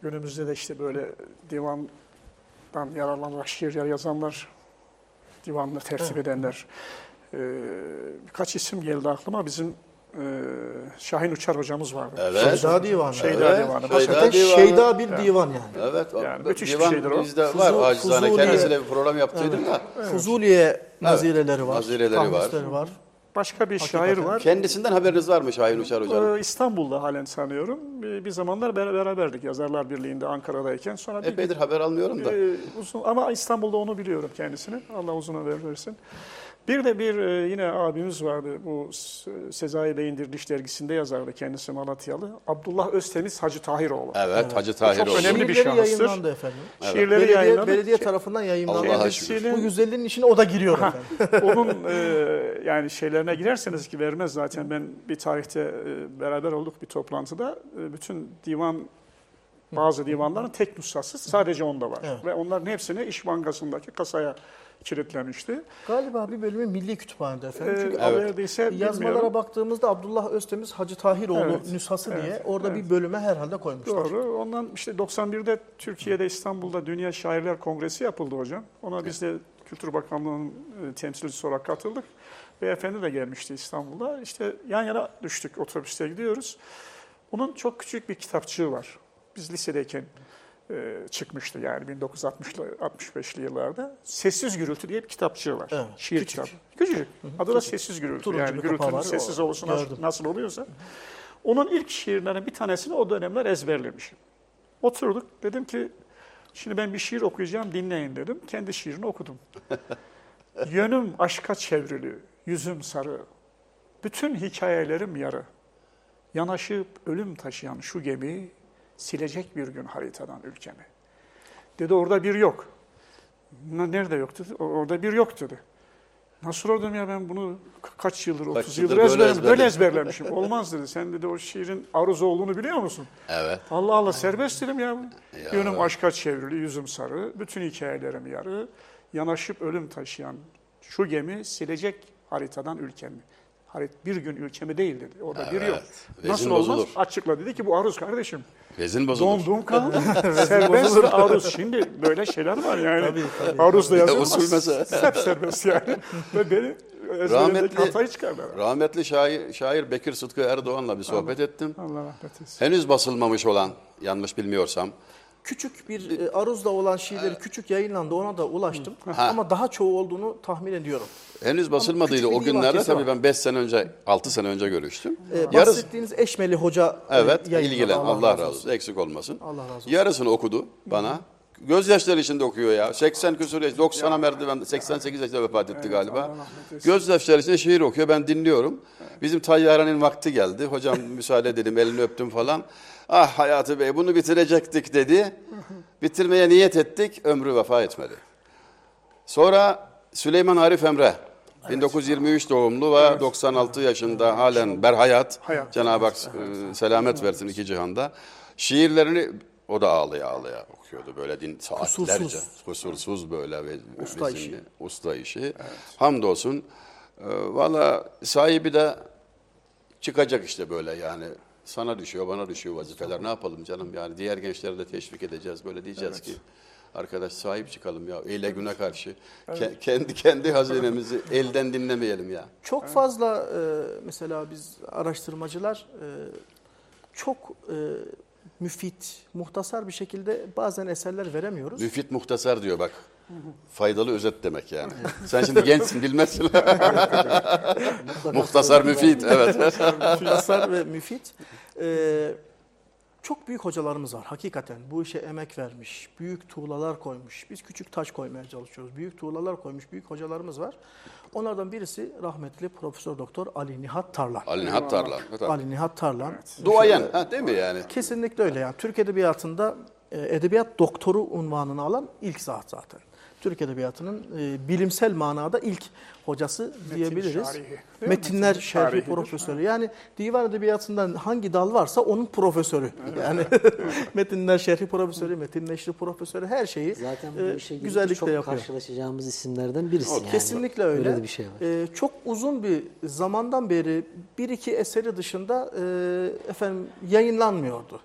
günümüzde de işte böyle divandan yararlanarak şiir yazanlar, divanını tertip edenler. Ee, birkaç isim geldi aklıma. Bizim e, Şahin Uçar hocamız vardı. Evet. Şeyda Divanı. Şeyda Evet, Divanı. Şeyda Hakikaten Divanı. Şeyda bir divan yani. Evet, o Yani müthiş bir divan şeydir o. bizde var. Fuzul- Acizane kendisiyle bir program yaptıydım da. Fuzuliye nazireleri var. nazireleri var. var. Başka bir şair var. Kendisinden haberiniz var mı Şahin Uçar Hocam? Ee, İstanbul'da halen sanıyorum. Bir, bir zamanlar ber- beraberdik Yazarlar Birliği'nde Ankara'dayken. Sonra bir Epeydir haber almıyorum da. Ee, uzun, ama İstanbul'da onu biliyorum kendisini. Allah uzun ömür versin. Bir de bir e, yine abimiz vardı. Bu Sezai Bey'in Diriliş dergisinde yazardı kendisi Malatyalı. Abdullah Öztemiz Hacı Tahiroğlu. Evet, Hacı Tahiroğlu. Çok önemli bir Şiirleri şahıstır. yayınlandı efendim. Şiirleri Belediye, yayınladı. belediye tarafından yayınlandı. Kendisinin- Bu güzelliğin içine o da giriyor efendim. Onun e, yani şeylerine girerseniz ki vermez zaten. Ben bir tarihte e, beraber olduk bir toplantıda. E, bütün divan bazı divanların tek nüshası sadece onda var. Evet. Ve onların hepsini İş Bankası'ndaki kasaya kilitlemişti. Galiba bir bölümü Milli Kütüphane'de efendim. Ee, Çünkü Haberdeyse yazmalara bilmiyorum. baktığımızda Abdullah Öztemiz Hacı Tahiroğlu Evet, nüshası diye evet, orada bir bölüme herhalde koymuşlar. Doğru. Ondan işte 91'de Türkiye'de İstanbul'da Dünya Şairler Kongresi yapıldı hocam. Ona biz de Kültür Bakanlığı'nın e, temsilcisi olarak katıldık. Beyefendi de gelmişti İstanbul'da. İşte yan yana düştük otobüste gidiyoruz. Onun çok küçük bir kitapçığı var. Biz lisedeyken çıkmıştı yani 1960'lı 65'li yıllarda. Sessiz Gürültü diye bir kitapçığı var. Evet, Şiir küçük. kitabı. Küçücük. Adı da Sessiz Gürültü. Turuncu yani gürültünün sessiz o- olsun nasıl, nasıl oluyorsa. Onun ilk şiirlerinin bir tanesini o dönemler ezberlemişim. Oturduk. Dedim ki şimdi ben bir şiir okuyacağım dinleyin dedim. Kendi şiirini okudum. Yönüm aşka çevrili, yüzüm sarı. Bütün hikayelerim yarı. Yanaşıp ölüm taşıyan şu gemi silecek bir gün haritadan ülkemi. Dedi orada bir yok. "Ne- Nerede yok. "O- Orada bir yok dedi. Nasıl oldum ya ben bunu ka- kaç yıldır, 30 yıldır yıldır böyle ezberledim. Böyle ezberledin." ezberlemişim. Olmaz dedi. Sen dedi o şiirin aruz olduğunu biliyor musun? Evet. Allah Allah serbest dedim ya. Ya. Yönüm aşka çevrili, yüzüm sarı, bütün hikayelerim yarı. Yanaşıp ölüm taşıyan şu gemi silecek haritadan ülkemi. Harit bir gün ülkemi değil dedi. Orada bir Evet. yok. Vezin Nasıl olmaz? bozulur. Açıkla dedi ki bu aruz kardeşim. Vezin bozulur. Dondum kaldım. serbest aruz. Şimdi böyle şeyler var yani. Tabii, tabii. Aruz da yazıyor usul ama mesela. hep serbest yani. Ve beni ezberimdeki Rahmetli- çıkardılar. Rahmetli şair, şair Bekir Sıtkı Erdoğan'la bir sohbet ettim. Allah rahmet eylesin. Henüz basılmamış olan, yanlış bilmiyorsam, Küçük bir e, aruzda olan şiirleri küçük yayınlandı ona da ulaştım. Ha. Ama daha çoğu olduğunu tahmin ediyorum. henüz basılmadıydı küçük o bir günlerde. bahçesi Tabii var. ben 5 sene önce, 6 sene önce görüştüm. Ee, Yarısı, bahsettiğiniz Eşmeli Hoca e, evet, yayınladı. ilgilen, Allah, razı olsun, eksik olmasın. Allah razı olsun. Yarısını okudu bana. Gözyaşları içinde okuyor ya. 80 küsur yaş, 90'a merdiven, 88 yaşında vefat etti galiba. Gözyaşları içinde şiir okuyor, ben dinliyorum. Bizim tayyarenin vakti geldi. Hocam müsaade dedim, elini öptüm falan. Ah Hayati Bey bunu bitirecektik dedi. Bitirmeye niyet ettik, ömrü vefa etmedi. Sonra Süleyman Arif Emre, 1923 doğumlu ve 96 yaşında halen berhayat. Hayat. Cenab-ı Hak e, selamet versin iki cihanda. Şiirlerini o da ağlaya ağlaya okuyordu böyle din saatlerce. Kusursuz. Kusursuz böyle ve Usta işi. Usta işi. Hamdolsun. E, Valla sahibi de çıkacak işte böyle yani. Sana düşüyor, bana düşüyor vazifeler. Ne yapalım canım yani diğer gençleri de teşvik edeceğiz. Böyle diyeceğiz ki arkadaş sahip çıkalım ya eyle güne karşı. Ke- kendi kendi hazinemizi elden dinlemeyelim ya. Çok fazla e, mesela biz araştırmacılar e, çok e, müfit, muhtasar bir şekilde bazen eserler veremiyoruz. Müfit muhtasar diyor bak. Faydalı özet demek yani. Sen şimdi gençsin bilmezsin. muhtasar müfit evet. muhtasar ve müfit. E, çok büyük hocalarımız var hakikaten. Bu işe emek vermiş, büyük tuğlalar koymuş. Biz küçük taş koymaya çalışıyoruz. Büyük tuğlalar koymuş, büyük hocalarımız var. Onlardan birisi rahmetli Profesör Doktor Ali Nihat Tarlan. Ali Nihat Tarlan. Ali Nihat Tarlan. Duayen ha, değil mi yani? Kesinlikle öyle yani. Türk Edebiyatı'nda e, edebiyat doktoru unvanını alan ilk zat zaten. Türk Edebiyatı'nın e, bilimsel manada ilk hocası diyebiliriz. şarihi? Metinler Metin şerhi şarihidir. profesörü. Yani divan edebiyatından hangi dal varsa onun profesörü. Yani metinler şerhi profesörü, metin neşri profesörü her şeyi Zaten e, bu işe girince güzellikle çok yapıyor. karşılaşacağımız isimlerden birisi yani. Kesinlikle öyle. de bir şey var. Ee, çok uzun bir zamandan beri bir iki eseri dışında e, efendim yayınlanmıyordu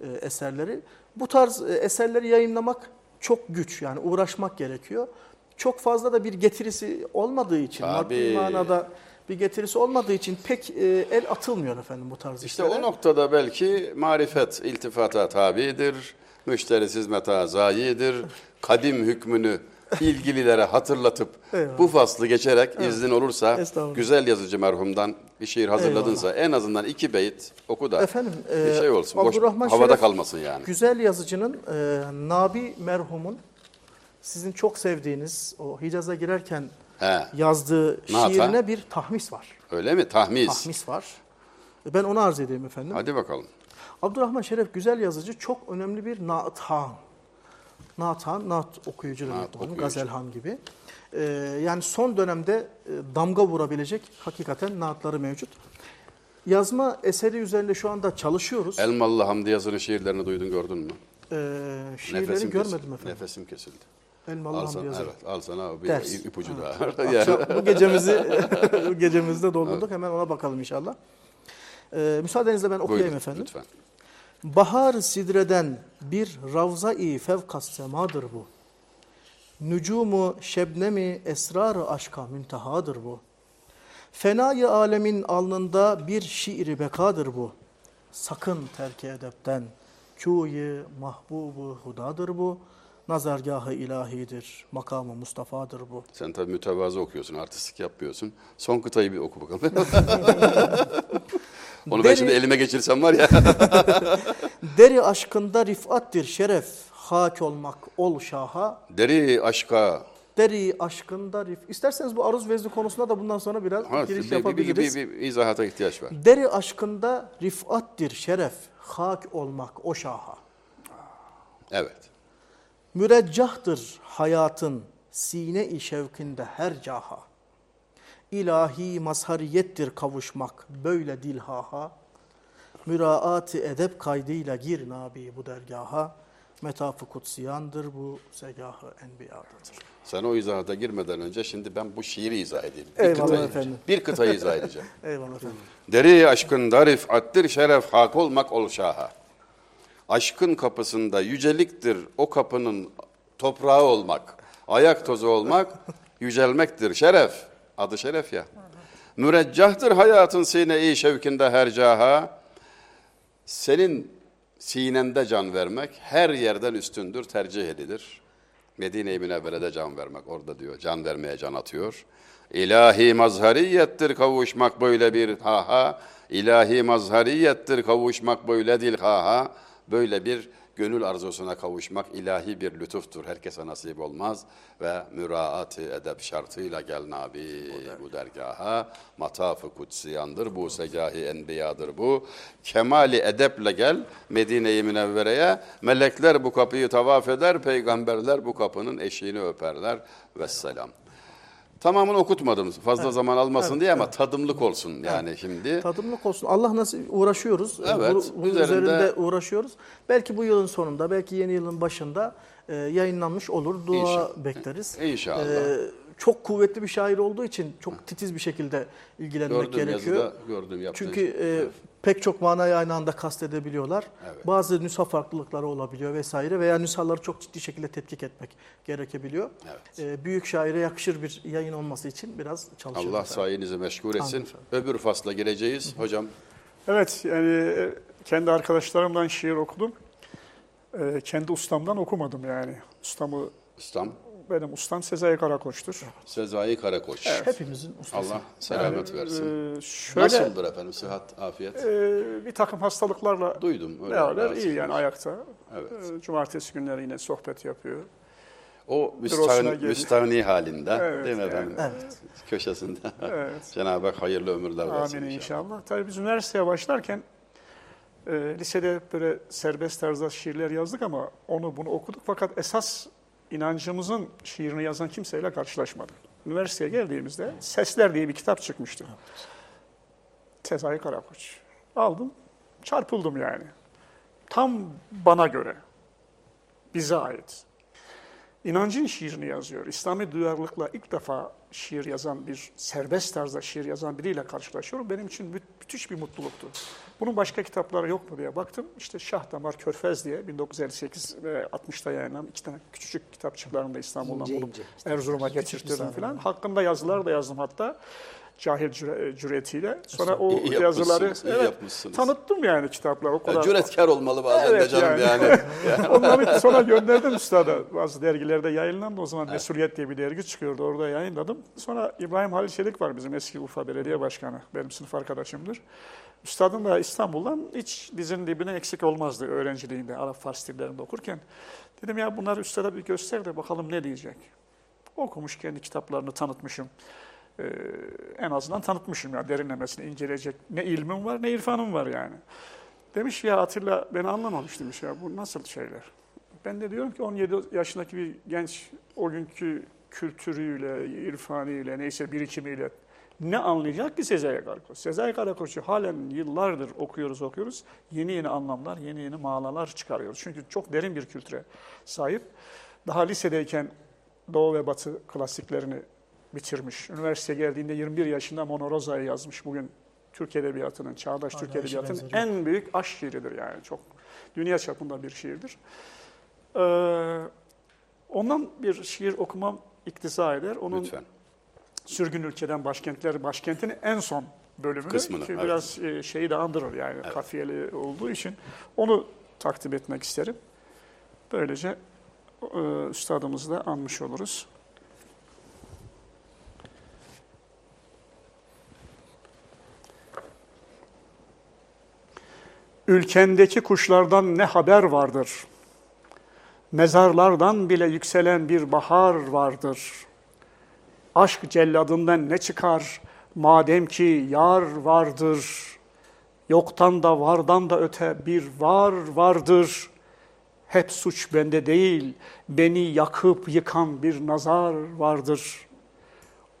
e, eserleri. Bu tarz e, eserleri yayınlamak çok güç yani uğraşmak gerekiyor. Çok fazla da bir getirisi olmadığı için, Tabii. maddi manada bir getirisi olmadığı için pek e, el atılmıyor efendim bu tarz İşte işlere. o noktada belki marifet iltifata tabidir, müşterisiz meta zayidir, kadim hükmünü ilgililere hatırlatıp Eyvallah. bu faslı geçerek iznin olursa güzel yazıcı merhumdan bir şiir hazırladınsa en azından iki beyit oku da Efendim, bir e, şey olsun. Boş, havada Şeref- kalmasın yani. Güzel yazıcının e, Nabi merhumun sizin çok sevdiğiniz o Hicaz'a girerken He, yazdığı Naat, şiirine bir tahmis var. öyle mi? Tahmiz. Tahmis var. Ben onu arz edeyim efendim. Hadi bakalım. Abdurrahman Şeref güzel yazıcı çok önemli bir naathan. Naat okuyucu demek Naat bu, okuyucu. gazelhan gibi. Ee, yani son dönemde e, damga vurabilecek hakikaten naatları mevcut. Yazma eseri üzerinde şu anda çalışıyoruz. Elmalı Hamdi Yazır'ın şiirlerini duydun gördün mü? Ee, şiirleri Nefesim görmedim kesildi. efendim. Nefesim kesildi. Elmalı Al Hamdi Yazır. evet, al sana bir Ders. ipucu Evet. daha. Akşam bu gecemizi bu gecemizde doldurduk. Hemen ona bakalım inşallah. Ee, müsaadenizle ben okuyayım Buyurun, efendim. lütfen. Bahar sidreden bir ravza-i fevkas semadır bu. Nücumu şebnemi esrar-ı aşka müntehadır bu. Fenayı alemin alnında bir şiiri bekadır bu. Sakın terk edepten kûyi mahbubu hudadır bu. Nazargahı ilahidir, makamı Mustafa'dır bu. Sen tabii mütevazı okuyorsun, artistik yapmıyorsun. Son kıtayı bir oku bakalım. Onu ben Deri- şimdi elime geçirsem var ya. Deri aşkında rifattir şeref, hak olmak ol şaha. Deri aşka. Deri aşkında rif. İsterseniz bu aruz vezli konusunda da bundan sonra biraz Ha, giriş bir, bir, bir, yapabiliriz. bir, bir izahata ihtiyaç var. Deri aşkında rifattir şeref, hak olmak o şaha. Evet. Müreccahtır hayatın sine-i şevkinde her caha. İlahi mazhariyettir kavuşmak böyle dilhaha. Müraat-ı edep kaydıyla gir nabi bu dergaha. Metafı kutsiyandır bu segahı enbiyadır. Sen o izahata girmeden önce şimdi ben bu şiiri izah edeyim. Bir Eyvallah kıtayı, efendim. Bir kıtayı izah edeceğim. Eyvallah efendim. Deri aşkında rifattir şeref hak olmak ol şaha. Aşkın kapısında yüceliktir o kapının toprağı olmak. Ayak tozu olmak yücelmektir şeref. Adı şeref ya. Müreccahtır hayatın sine-i şevkinde her caha. Senin sinende can vermek her yerden üstündür, tercih edilir. Medine-i Münevvere'de can vermek orada diyor. Can vermeye can atıyor. İlahi mazhariyettir kavuşmak böyle bir haha. İlahi mazhariyettir kavuşmak böyle dil haha. Böyle bir gönül arzusuna kavuşmak ilahi bir lütuftur. Herkese nasip olmaz. Ve müraat-ı edep şartıyla gel nabi bu dergaha. Mataf-ı kutsiyandır bu, segahi enbiyadır bu. Kemali edeple gel Medine-i Münevvere'ye. Melekler bu kapıyı tavaf eder, peygamberler bu kapının eşiğini öperler. Vesselam. Tamamını okutmadım fazla zaman almasın diye ama tadımlık olsun yani şimdi. Tadımlık olsun. Allah nasıl uğraşıyoruz. Evet, Bu- bunun üzerinde- üzerinde uğraşıyoruz. Belki bu yılın sonunda, belki yeni yılın başında e, yayınlanmış olur. Dua İnşallah. bekleriz. İnşallah. E, çok kuvvetli bir şair olduğu için çok titiz bir şekilde ilgilenmek Gördüğüm gerekiyor. yazıda gördüğüm yaptığı Çünkü şey. e, pek çok manayı aynı anda kastedebiliyorlar. Evet. Bazı nüsha farklılıkları olabiliyor vesaire veya nüshaları çok ciddi şekilde tetkik etmek gerekebiliyor. Evet. E, büyük şaire yakışır bir yayın olması için biraz çalışıyoruz. Allah efendim. sayenizi meşgul etsin. Efendim. Öbür fasla gireceğiz. Hocam Evet, yani e, kendi arkadaşlarımdan şiir okudum. E, kendi ustamdan okumadım yani. Ustamı, ustam benim ustam Sezai Karakoç'tur. Sezai Karakoç. Hepimizin ustası. Allah selamet versin. E, şöyle Nasıldır efendim sıhhat, afiyet? e, bir takım hastalıklarla Duydum. Öyle beraber iyi yani ayakta. Evet. E, Cumartesi günleri yine sohbet yapıyor. O müstahni, müstahni halinde Evet, değil mi yani. efendim? Evet. Köşesinde. Evet. Cenab-ı Hak hayırlı ömürler versin Amin inşallah. inşallah. Tabii biz üniversiteye başlarken e, lisede böyle serbest tarzda şiirler yazdık ama onu bunu okuduk. Fakat esas inancımızın şiirini yazan kimseyle karşılaşmadım. Üniversiteye geldiğimizde Sesler diye bir kitap çıkmıştı. Sezai Karakoç. Aldım, çarpıldım yani. Tam bana göre, bize ait. İnancın şiirini yazıyor. İslami duyarlılıkla ilk defa şiir yazan bir, serbest tarzda şiir yazan biriyle karşılaşıyorum. Benim için mü- müthiş bir mutluluktu. Bunun başka kitapları yok mu diye baktım. İşte Şah Damar Körfez diye 1958 ve 60'ta yayınlanan iki tane küçücük kitapçıklarını da İstanbul'dan bulup. Erzurum'a getirttirdim falan. Hakkında yazılar da yazdım hatta cahil cüre- cüretiyle. Sonra o İyi yazıları yapmışsınız. tanıttım yani kitaplar o kadar. cüretkar olmalı bazen de Evet, canım yani. yani. Onları sonra gönderdim üstada. Bazı dergilerde yayınlandı. O zaman Mesuliyet diye bir dergi çıkıyordu. Orada yayınladım. Sonra İbrahim Halil Çelik var bizim eski Urfa Belediye Başkanı. Benim sınıf arkadaşımdır. Üstadın da İstanbul'dan hiç dizinin dibine eksik olmazdı öğrenciliğinde. Arap Fars dillerinde okurken. Dedim ya bunları üstada bir göster de bakalım ne diyecek. Okumuş kendi kitaplarını tanıtmışım. Ee, en azından tanıtmışım ya derinlemesine inceleyecek ne ilmim var ne irfanım var yani. Demiş ya Atilla beni anlamamış demiş ya bu nasıl şeyler. Ben de diyorum ki 17 yaşındaki bir genç o günkü kültürüyle, irfanıyla, neyse birikimiyle ne anlayacak ki Sezai Karakoç? Sezai Karakoç'u halen yıllardır okuyoruz okuyoruz. Yeni yeni anlamlar, yeni yeni manalar çıkarıyoruz. Çünkü çok derin bir kültüre sahip. Daha lisedeyken Doğu ve Batı klasiklerini bitirmiş. Üniversiteye geldiğinde 21 yaşında Mona Rosa'yı yazmış. Bugün Türk Edebiyatı'nın, çağdaş Türk işi Edebiyatı'nın en büyük aşk şiiridir yani. Çok dünya çapında bir şiirdir. Ee, ondan bir şiir okumam iktiza eder. Onun Lütfen. Sürgün Ülkeden Başkentler, başkentin en son bölümünü Kısmını, ki evet. biraz e, şeyi de andırır yani kafiyeli olduğu için onu takdim etmek isterim. Böylece e, üstadımızı da anmış oluruz. Ülkendeki kuşlardan ne haber vardır? Mezarlardan bile yükselen bir bahar vardır. Aşk celladından ne çıkar? Madem ki yar vardır. Yoktan da vardan da öte bir var vardır. Hep suç bende değil, beni yakıp yıkan bir nazar vardır.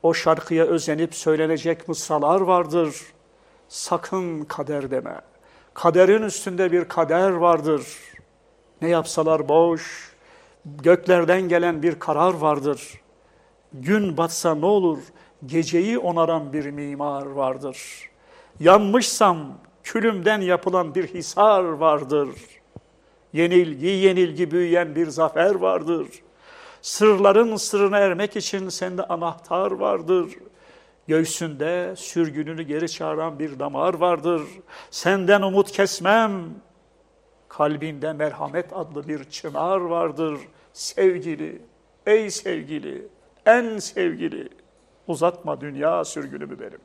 O şarkıya özenip söylenecek mısralar vardır. Sakın kader deme. Kaderin üstünde bir kader vardır. Ne yapsalar boş, göklerden gelen bir karar vardır. Gün batsa ne olur, geceyi onaran bir mimar vardır. Yanmışsam külümden yapılan bir hisar vardır. Yenilgi yenilgi büyüyen bir zafer vardır. Sırların sırrına ermek için sende anahtar vardır. Göğsünde sürgününü geri çağıran bir damar vardır. Senden umut kesmem. Kalbinde merhamet adlı bir çınar vardır. Sevgili, ey sevgili, en sevgili. Uzatma dünya sürgünümü benim.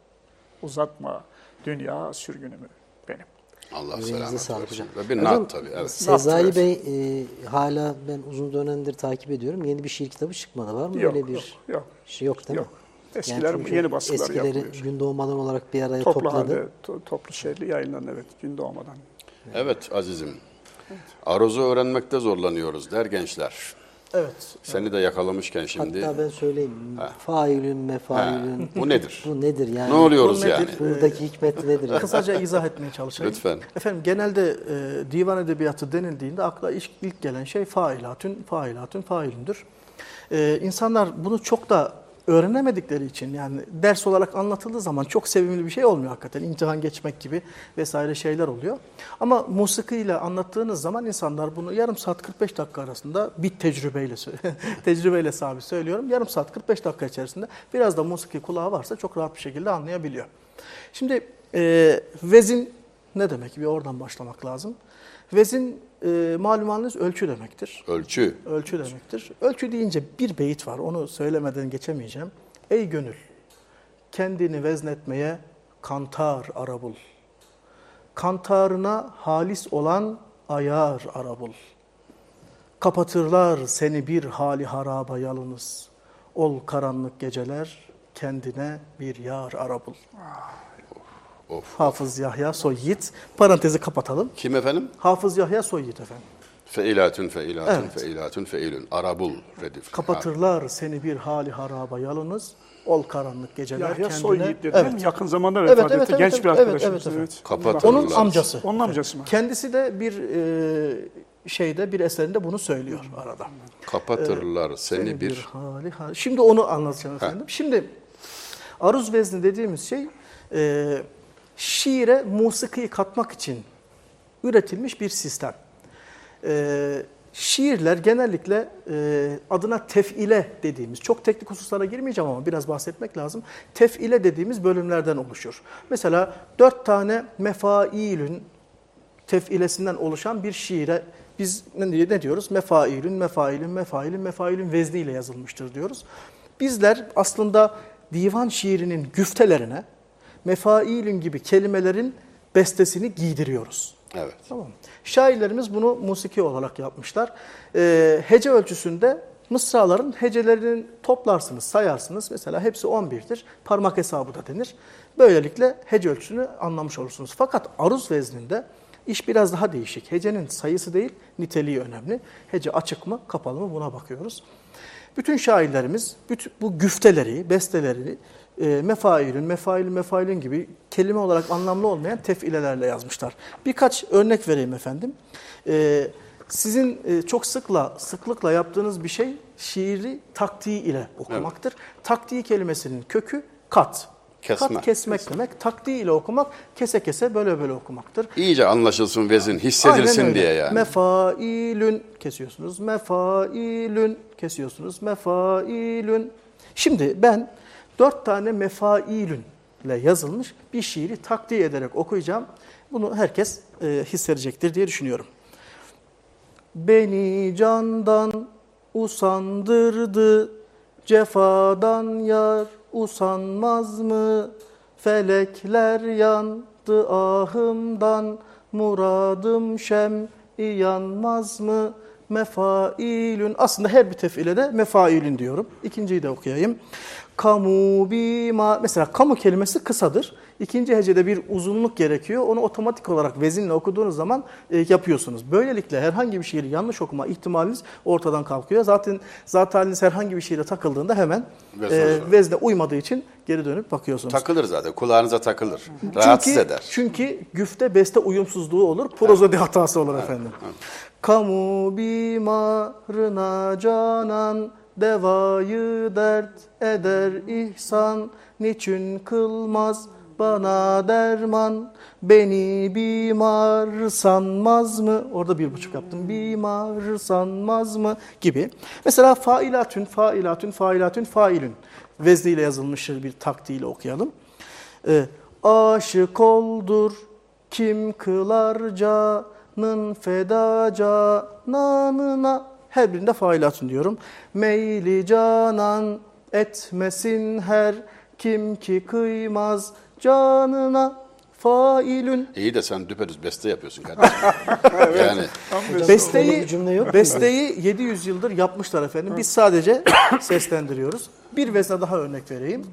Uzatma dünya sürgünümü benim. Allah selamet versin. hocam. Ve bir nat tabii. Evet. Sezai Bey e, hala ben uzun dönemdir takip ediyorum. Yeni bir şiir kitabı çıkmadı. Var mı Yok, öyle bir yok, yok. şey yok değil Yok. mi? Eskiler çünkü yeni baskılar Eskileri yapılıyor. gün doğmadan olarak bir araya Toplu topladı. halde, to- toplu şeyli yayınlandı evet gün doğmadan. Evet azizim. Aruz'u öğrenmekte zorlanıyoruz der gençler. Evet. Seni de yakalamışken şimdi. Hatta ben söyleyeyim. Failün mefailün. Ha, bu nedir? Bu nedir yani? Ne oluyoruz Bu nedir? yani? Buradaki hikmet nedir? yani? Kısaca izah etmeye çalışayım. Lütfen. Efendim genelde e, divan edebiyatı denildiğinde akla ilk, ilk gelen şey failatün, failatün, failündür. E, insanlar bunu çok da öğrenemedikleri için yani ders olarak anlatıldığı zaman çok sevimli bir şey olmuyor hakikaten. İmtihan geçmek gibi vesaire şeyler oluyor. Ama musikiyle anlattığınız zaman insanlar bunu yarım saat 45 dakika arasında bir tecrübeyle tecrübeyle sabit söylüyorum. Yarım saat 45 dakika içerisinde biraz da musiki kulağı varsa çok rahat bir şekilde anlayabiliyor. Şimdi e, vezin ne demek? Bir oradan başlamak lazım. Vezin e, malumunuz ölçü demektir. Ölçü. Ölçü demektir. Ölçü deyince bir beyit var. Onu söylemeden geçemeyeceğim. Ey gönül, kendini veznetmeye kantar ara bul. Kantarına halis olan ayar ara bul. Kapatırlar seni bir hali haraba yalınız. Ol karanlık geceler, kendine bir yar ara bul. Of. Hafız Yahya Soy Yiğit. Parantezi kapatalım. Kim efendim? Hafız Yahya Soy Yiğit efendim. Feilatün, feilatün, Evet. feilatün, feilün. Arabul redif. Kapatırlar seni bir hali haraba yalınız. Ol karanlık geceler Yahya kendine. Yiğit dedi değil mi? Evet. Yakın zamanda Evet, vefat evet, etti. evet, Genç evet, bir evet, arkadaşımız. evet, Evet, evet. Kapatırlar. Onun amcası. Onun amcası mı? Kendisi de bir e, şeyde bir eserinde bunu söylüyor arada. Kapatırlar seni bir hali hali. Şimdi onu anlatacağım efendim. Şimdi aruz vezni dediğimiz şey e, şiire musikiyi katmak için üretilmiş bir sistem. E, şiirler genellikle e, adına tefile dediğimiz, çok teknik hususlara girmeyeceğim ama biraz bahsetmek lazım. Tefile dediğimiz bölümlerden oluşur. Mesela dört tane mefailün tefilesinden oluşan bir şiire biz ne diyoruz? Mefailün, mefailün, mefailün, mefailün vezniyle yazılmıştır diyoruz. Bizler aslında divan şiirinin güftelerine mefailün gibi kelimelerin bestesini giydiriyoruz. Evet. Tamam? Şairlerimiz bunu musiki olarak yapmışlar. Ee, hece ölçüsünde mısraların hecelerini toplarsınız, sayarsınız. Mesela hepsi 11'dir. Parmak hesabı da denir. Böylelikle hece ölçüsünü anlamış olursunuz. Fakat aruz vezninde iş biraz daha değişik. Hecenin sayısı değil, niteliği önemli. Hece açık mı, kapalı mı buna bakıyoruz. Bütün şairlerimiz bütün bu güfteleri, besteleri e, mefailün, mefailün, mefailün gibi kelime olarak anlamlı olmayan tefilelerle yazmışlar. Birkaç örnek vereyim efendim. E, sizin e, çok sıkla sıklıkla yaptığınız bir şey şiiri taktiği ile okumaktır. Taktiği kelimesinin kökü kat. Kesme. Kat kesmek demek. Taktiği ile okumak kese kese böyle böyle okumaktır. İyice anlaşılsın vezin, hissedilsin diye yani. Mefailün kesiyorsunuz. Mefailün kesiyorsunuz. Mefailün. Şimdi ben dört tane mefailün ile yazılmış bir şiiri takdir ederek okuyacağım. Bunu herkes e, hissedecektir diye düşünüyorum. Beni candan usandırdı, cefadan yar usanmaz mı? Felekler yandı ahımdan, muradım şem yanmaz mı? Mefailün, aslında her bir tefile de mefailün diyorum. İkinciyi de okuyayım. Kamu bima, mesela kamu kelimesi kısadır. İkinci hecede bir uzunluk gerekiyor. Onu otomatik olarak vezinle okuduğunuz zaman e, yapıyorsunuz. Böylelikle herhangi bir şiiri yanlış okuma ihtimaliniz ortadan kalkıyor. Zaten zaten herhangi bir şiire takıldığında hemen e, vezne uymadığı için geri dönüp bakıyorsunuz. Takılır zaten, kulağınıza takılır. Rahatsız çünkü, eder. Çünkü güfte beste uyumsuzluğu olur, prozodi hatası olur efendim. Kamu bimarına canan, devayı dert eder ihsan, niçin kılmaz bana derman, beni bimar sanmaz mı? Orada bir buçuk yaptım. Bimar sanmaz mı? Gibi. Mesela failatün, failatün, failatün, failün. Vezniyle yazılmıştır bir taktiğiyle okuyalım. E, aşık oldur kim kılar canın feda cananına. Her birinde failatın diyorum. Meyli canan etmesin her kim ki kıymaz canına failün. İyi de sen düpedüz beste yapıyorsun kardeşim. yani Öyle Besteyi, cümle yok besteyi 700 yıldır yapmışlar efendim. Biz sadece seslendiriyoruz. Bir vezne daha örnek vereyim.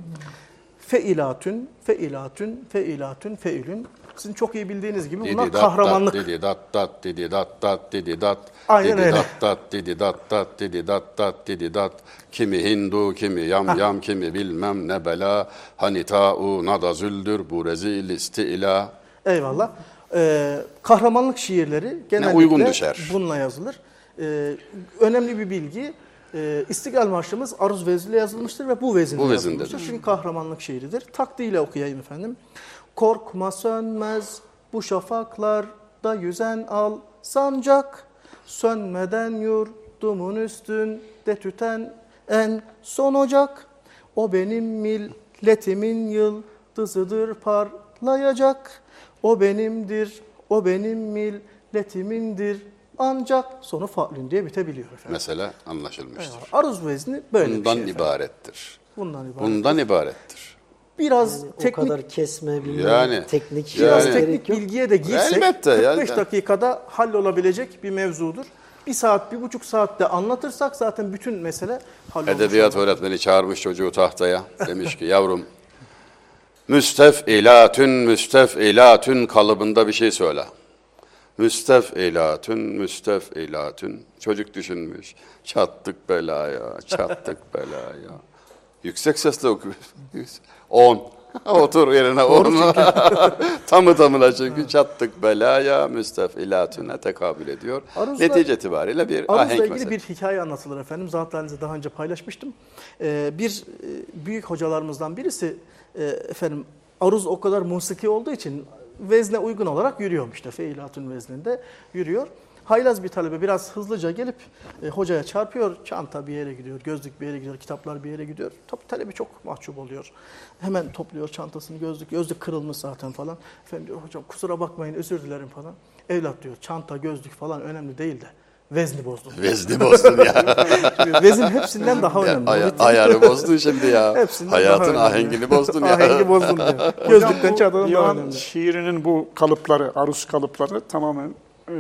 Feilatün, feilatün, feilatün, feilün. Sizin çok iyi bildiğiniz gibi bunlar Didi dat kahramanlık. didi dat dat, didi dat dat, didi dat. Aynen didi öyle. dat dat, didi dat dat, didi dat dat, didi dat. Kimi Hindu, kimi yam yam, kimi bilmem ne bela. Hani ta'u nada züldür, bu rezil istila. Eyvallah. Ee, kahramanlık şiirleri genellikle uygun düşer. bununla yazılır. Ee, önemli bir bilgi. Ee, İstiklal Marşımız aruz vezniyle yazılmıştır ve bu vezinle Bu vezindedir. yazılmıştır. Çünkü kahramanlık şiiridir. Takdiyle okuyayım efendim. Korkma sönmez bu şafaklarda yüzen al sancak. Sönmeden yurdumun üstünde tüten en son ocak. O benim milletimin yıldızıdır parlayacak. O benimdir, o benim milletimindir ancak sonu faulün diye bitebiliyor efendim. Mesela anlaşılmıştır. Aruz vezni böyle bir Bundan şey efendim. ibarettir. Bundan ibaret. Bundan ibarettir. Biraz O teknik kadar kesme bilmem Yani, teknik yani- biraz teknik yok. bilgiye de girsek Elbette yani. 45 dakikada hallolabilecek bir mevzudur. Bir saat, bir buçuk saatte anlatırsak zaten bütün mesele hallolmuş. Edebiyat öğretmeni çağırmış çocuğu tahtaya. Demiş ki yavrum müstef'ilatün müstef'ilatün kalıbında bir şey söyle. Müstef'ilatün, müstef'ilatün. Çocuk düşünmüş. Çattık belaya, çattık belaya. Yüksek sesle okuyor. On. Otur yerine on. Tamı tamına çünkü çattık belaya, müstef'ilatüne tekabül ediyor. Aruzla- Netice itibariyle bir Aruz'la ahenk ilgili mesele. bir hikaye anlatılır efendim. Halinize daha önce paylaşmıştım. Ee, bir e, büyük hocalarımızdan birisi e, efendim aruz o kadar musiki olduğu için vezne uygun olarak yürüyor işte. Feilatün vezninde yürüyor. Haylaz bir talebe biraz hızlıca gelip e, hocaya çarpıyor. Çanta bir yere gidiyor, gözlük bir yere gidiyor, kitaplar bir yere gidiyor. Tabii talebe çok mahcup oluyor. Hemen topluyor çantasını, gözlük, gözlük kırılmış zaten falan. Efendim diyor hocam kusura bakmayın özür dilerim falan. Evlat diyor çanta, gözlük falan önemli değil de vezni bozdun. Vezni bozdun ya. Vezin hepsinden daha Ya, önemli. aya- Ritim- ayarı bozdun şimdi ya. Hepsinden Hayatın daha ahengini bozdun ya. Ahengi bozdun diyor. Gözlükten çantadan daha önemli. şiirinin bu kalıpları, aruz kalıpları tamamen e,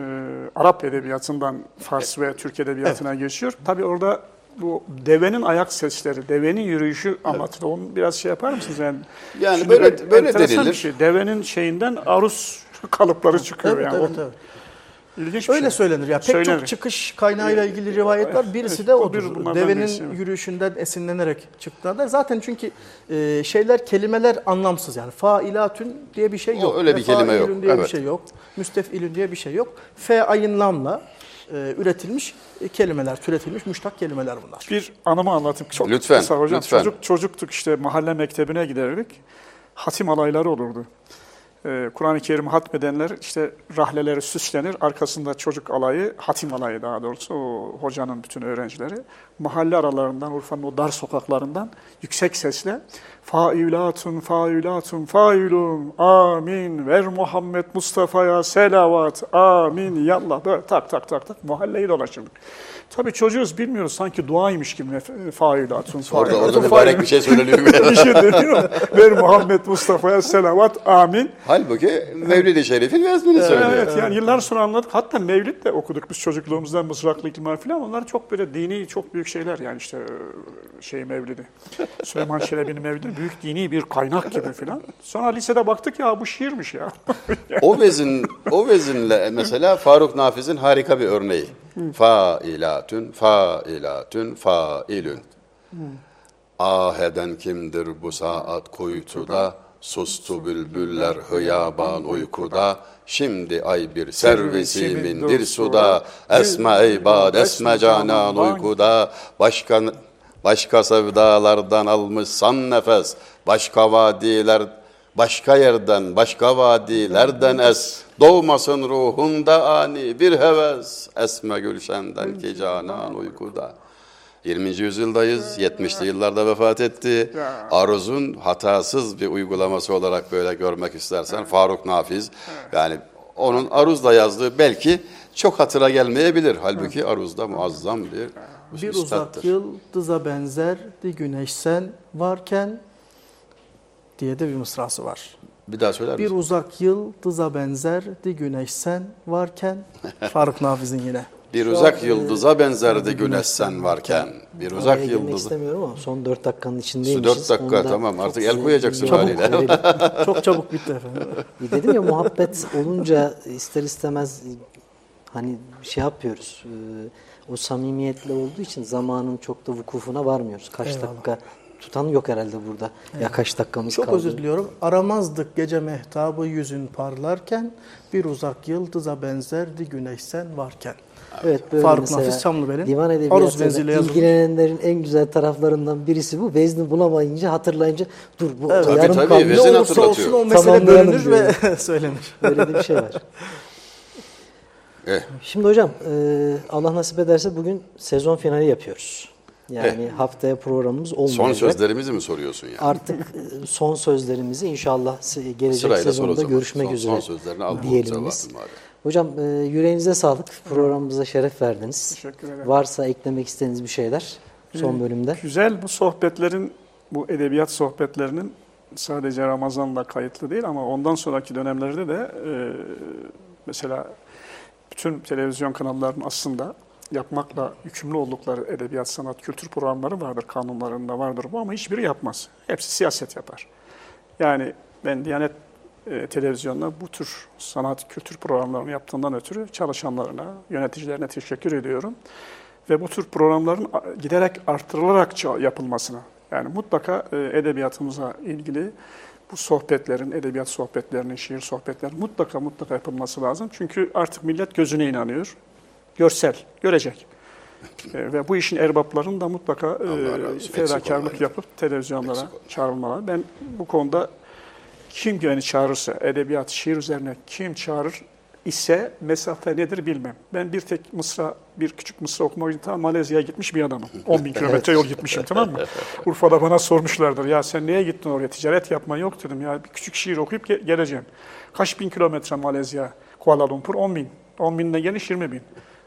Arap edebiyatından Fars ve Türk edebiyatına geçiyor. Tabii orada bu devenin ayak sesleri, devenin yürüyüşü anlatılır. Onu biraz şey yapar mısınız? Yani, Yani böyle- böyle denilir. Şey. Devenin şeyinden aruz kalıpları çıkıyor. Evet, yani. evet, evet. İlginç bir Öyle şey. söylenir ya. Pek Söylenir. çok çıkış kaynağıyla ilgili rivayet var. Birisi Evet, de o odur. bir bunlardan Devenin birisi, evet. yürüyüşünden esinlenerek çıktığında. Zaten çünkü e, şeyler, kelimeler anlamsız yani. Failatün diye bir şey O yok. öyle Ve bir kelime yok, diye bir evet. şey yok. Müstefilün diye bir şey yok. Fe ayın lamla e, üretilmiş e, kelimeler, türetilmiş müştak kelimeler bunlar. Bir anımı anlatayım. Çok Lütfen, kısa hocam. lütfen. Çocuk, çocuktuk işte mahalle mektebine giderdik. Hatim alayları olurdu. Ee, Kur'an-ı Kerim hatmedenler işte rahleleri süslenir. Arkasında çocuk alayı, hatim alayı daha doğrusu o hocanın bütün öğrencileri. Mahalle aralarından, Urfa'nın o dar sokaklarından yüksek sesle Failatun, failatun, failun, amin, ver Muhammed Mustafa'ya selavat, amin, yallah. Böyle tak tak tak tak mahalleyi dolaşırdık. Tabii çocuğuz bilmiyoruz sanki duaymış gibi failatun, Orada, failatun, orada mübarek bir şey söyleniyor. bir şey deniyor. Ver Muhammed Mustafa'ya selavat, amin. Halbuki Mevlid-i Şerif'in veznini söylüyor. Evet yani yıllar sonra anladık. Hatta Mevlid de okuduk biz çocukluğumuzdan mızraklı ikmal falan. Onlar çok böyle dini çok büyük şeyler yani işte e, şey Mevlid'i. Süleyman Çelebi'nin Mevlid'i büyük dini bir kaynak gibi falan. Sonra lisede baktık ya bu şiirmiş ya. O vezin, o vezinle mesela Faruk Nafiz'in harika bir örneği. Failatün, failatün, failün. Ah eden kimdir bu saat kuytuda, sustu bülbüller hıyaban uykuda, şimdi ay bir servisimindir suda, esme ibad, esme canan uykuda, başka Başka sevdalardan almışsan nefes, başka vadiler, başka yerden, başka vadilerden es. Doğmasın ruhunda ani bir heves, esme gülşenden ki canan uykuda. 20. yüzyıldayız, 70'li yıllarda vefat etti. Aruz'un hatasız bir uygulaması olarak böyle görmek istersen Faruk Nafiz. Yani onun Aruz'da yazdığı belki çok hatıra gelmeyebilir. Halbuki Aruz'da muazzam bir Bir üstattır. uzak yıldıza benzerdi güneş sen varken diye de bir mısrası var. Bir daha söyler Bir misin? uzak yıldıza benzerdi güneş sen varken Faruk Nafiz'in yine. Bir Şu uzak e, yıldıza benzerdi güneş sen varken. Bir uzak Araya yıldız. istemiyorum ama son 4 dakikanın içindeymişiz. 4 dakika Onu da tamam artık el koyacaksın çabuk haliyle. Çok çabuk bitti efendim. Bir dedim ya muhabbet olunca ister istemez hani şey yapıyoruz. e, O samimiyetle olduğu için zamanın çok da vukufuna varmıyoruz. Kaç Eyvallah. dakika tutan yok herhalde burada. Ya kaç dakikamız Çok kaldı. özür diliyorum. Aramazdık gece mehtabı yüzün parlarken bir uzak yıldıza benzerdi güneş sen varken. Evet böyle Faruk mesela Nafiz Çamlıbel'in divan edebiyatıyla ilgilenenlerin en güzel taraflarından birisi bu. Vezni bulamayınca hatırlayınca dur bu Evet. Tabii, yarım tabii, kalmış. Ne Vezin olursa hatırlatıyor. olsun o mesele bölünür ve söylenir. Böyle de bir şey var. Eh, Şimdi hocam e, Allah nasip ederse bugün sezon finali yapıyoruz. Yani haftaya programımız olmayacak. son sözlerimizi mi soruyorsun yani? Artık e, son sözlerimizi inşallah gelecek Sırayla sezonda görüşmek Son- üzere son sözlerini al diyelim biz. Hocam e, yüreğinize sağlık. Programımıza şeref verdiniz. Teşekkür ederim. Varsa eklemek istediğiniz bir şeyler son bölümde. Güzel bu sohbetlerin, bu edebiyat sohbetlerinin sadece Ramazan'la kayıtlı değil ama ondan sonraki dönemlerde de e, mesela bütün televizyon kanallarının aslında yapmakla yükümlü oldukları edebiyat, sanat, kültür programları vardır, kanunlarında vardır bu ama hiçbiri yapmaz. Hepsi siyaset yapar. Yani ben Diyanet e, televizyonda bu tür sanat kültür programlarını yaptığından ötürü çalışanlarına, yöneticilerine teşekkür ediyorum. Ve bu tür programların giderek artırılarak yapılmasına, yani mutlaka e, edebiyatımıza ilgili bu sohbetlerin, edebiyat sohbetlerinin, şiir sohbetlerinin mutlaka mutlaka yapılması lazım. Çünkü artık millet gözüne inanıyor. Görsel, görecek. E, ve bu işin erbaplarının da mutlaka e, fedakarlık yapıp televizyonlara Eksik olmayın. çağrılmalar. Ben bu konuda kim beni çağırırsa, edebiyat, şiir üzerine kim çağırır ise mesafe nedir bilmem. Ben bir tek mısra, bir küçük mısra okumak için ta Malezya'ya gitmiş bir adamım. 10 bin kilometre yol gitmişim tamam mı? Urfa'da bana sormuşlardır. Ya sen niye gittin oraya? Ticaret yapman yok dedim. Ya bir küçük şiir okuyup ge- geleceğim. Kaç bin kilometre Malezya, Kuala Lumpur? 10 bin. 10 binden geniş 20 bin.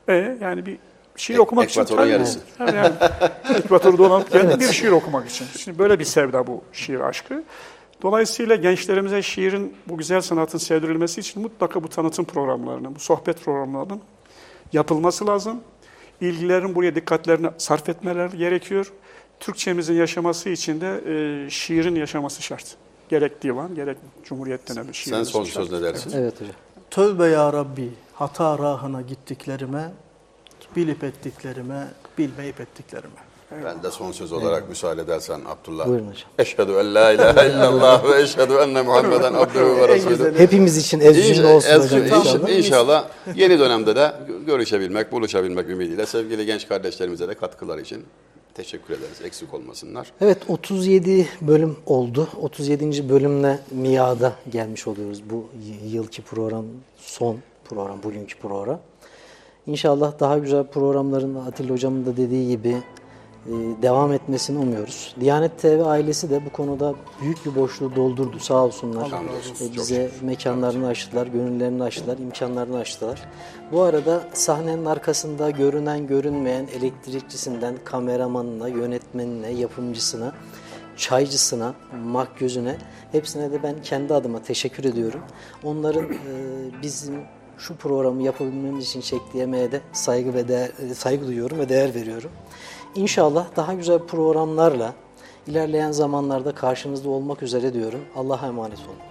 E yani bir şiir Ek- okumak için. ekvatorun tabii. yarısı. Yani, yani ekvatoru dolanıp geldi bir şiir okumak için. Şimdi böyle bir sevda bu şiir aşkı. Dolayısıyla gençlerimize şiirin, bu güzel sanatın sevdirilmesi için mutlaka bu tanıtım programlarının, bu sohbet programlarının yapılması lazım. İlgilerin buraya dikkatlerini sarf etmeleri gerekiyor. Türkçemizin yaşaması için de e, şiirin yaşaması şart. Gerek divan, gerek Cumhuriyet dönemi şiir. Sen son söz ne dersin? Evet hocam. Tövbe ya Rabbi hata rahına gittiklerime, bilip ettiklerime, bilmeyip ettiklerime. Ben de son söz olarak müsaade edersen Abdullah. Buyurun hocam. Eşhedü en la ilahe illallah ve eşhedü enne Muhammeden abdühü ve resulü. Hepimiz için ezcinde olsun Ez- hocam inşallah. inşallah. yeni dönemde de görüşebilmek, buluşabilmek ümidiyle sevgili genç kardeşlerimize de katkılar için teşekkür ederiz. Eksik olmasınlar. Evet 37 bölüm oldu. 37. bölümle miyada gelmiş oluyoruz bu yılki program son program bugünkü program. İnşallah daha güzel programların Atilla hocamın da dediği gibi e, devam etmesini umuyoruz. Diyanet TV ailesi de bu konuda büyük bir boşluğu doldurdu sağ olsunlar. Hamdolsun, E, çok bize mekanlarını açtılar, gönüllerini açtılar, imkanlarını açtılar. Bu arada sahnenin arkasında görünen görünmeyen elektrikçisinden kameramanına, yönetmenine, yapımcısına, çaycısına, makyözüne hepsine de ben kendi adıma teşekkür ediyorum. Onların e, bizim şu programı yapabilmemiz için çektiği emeğe de saygı ve değer, e, saygı duyuyorum ve değer veriyorum. İnşallah daha güzel programlarla ilerleyen zamanlarda karşınızda olmak üzere diyorum. Allah'a emanet olun.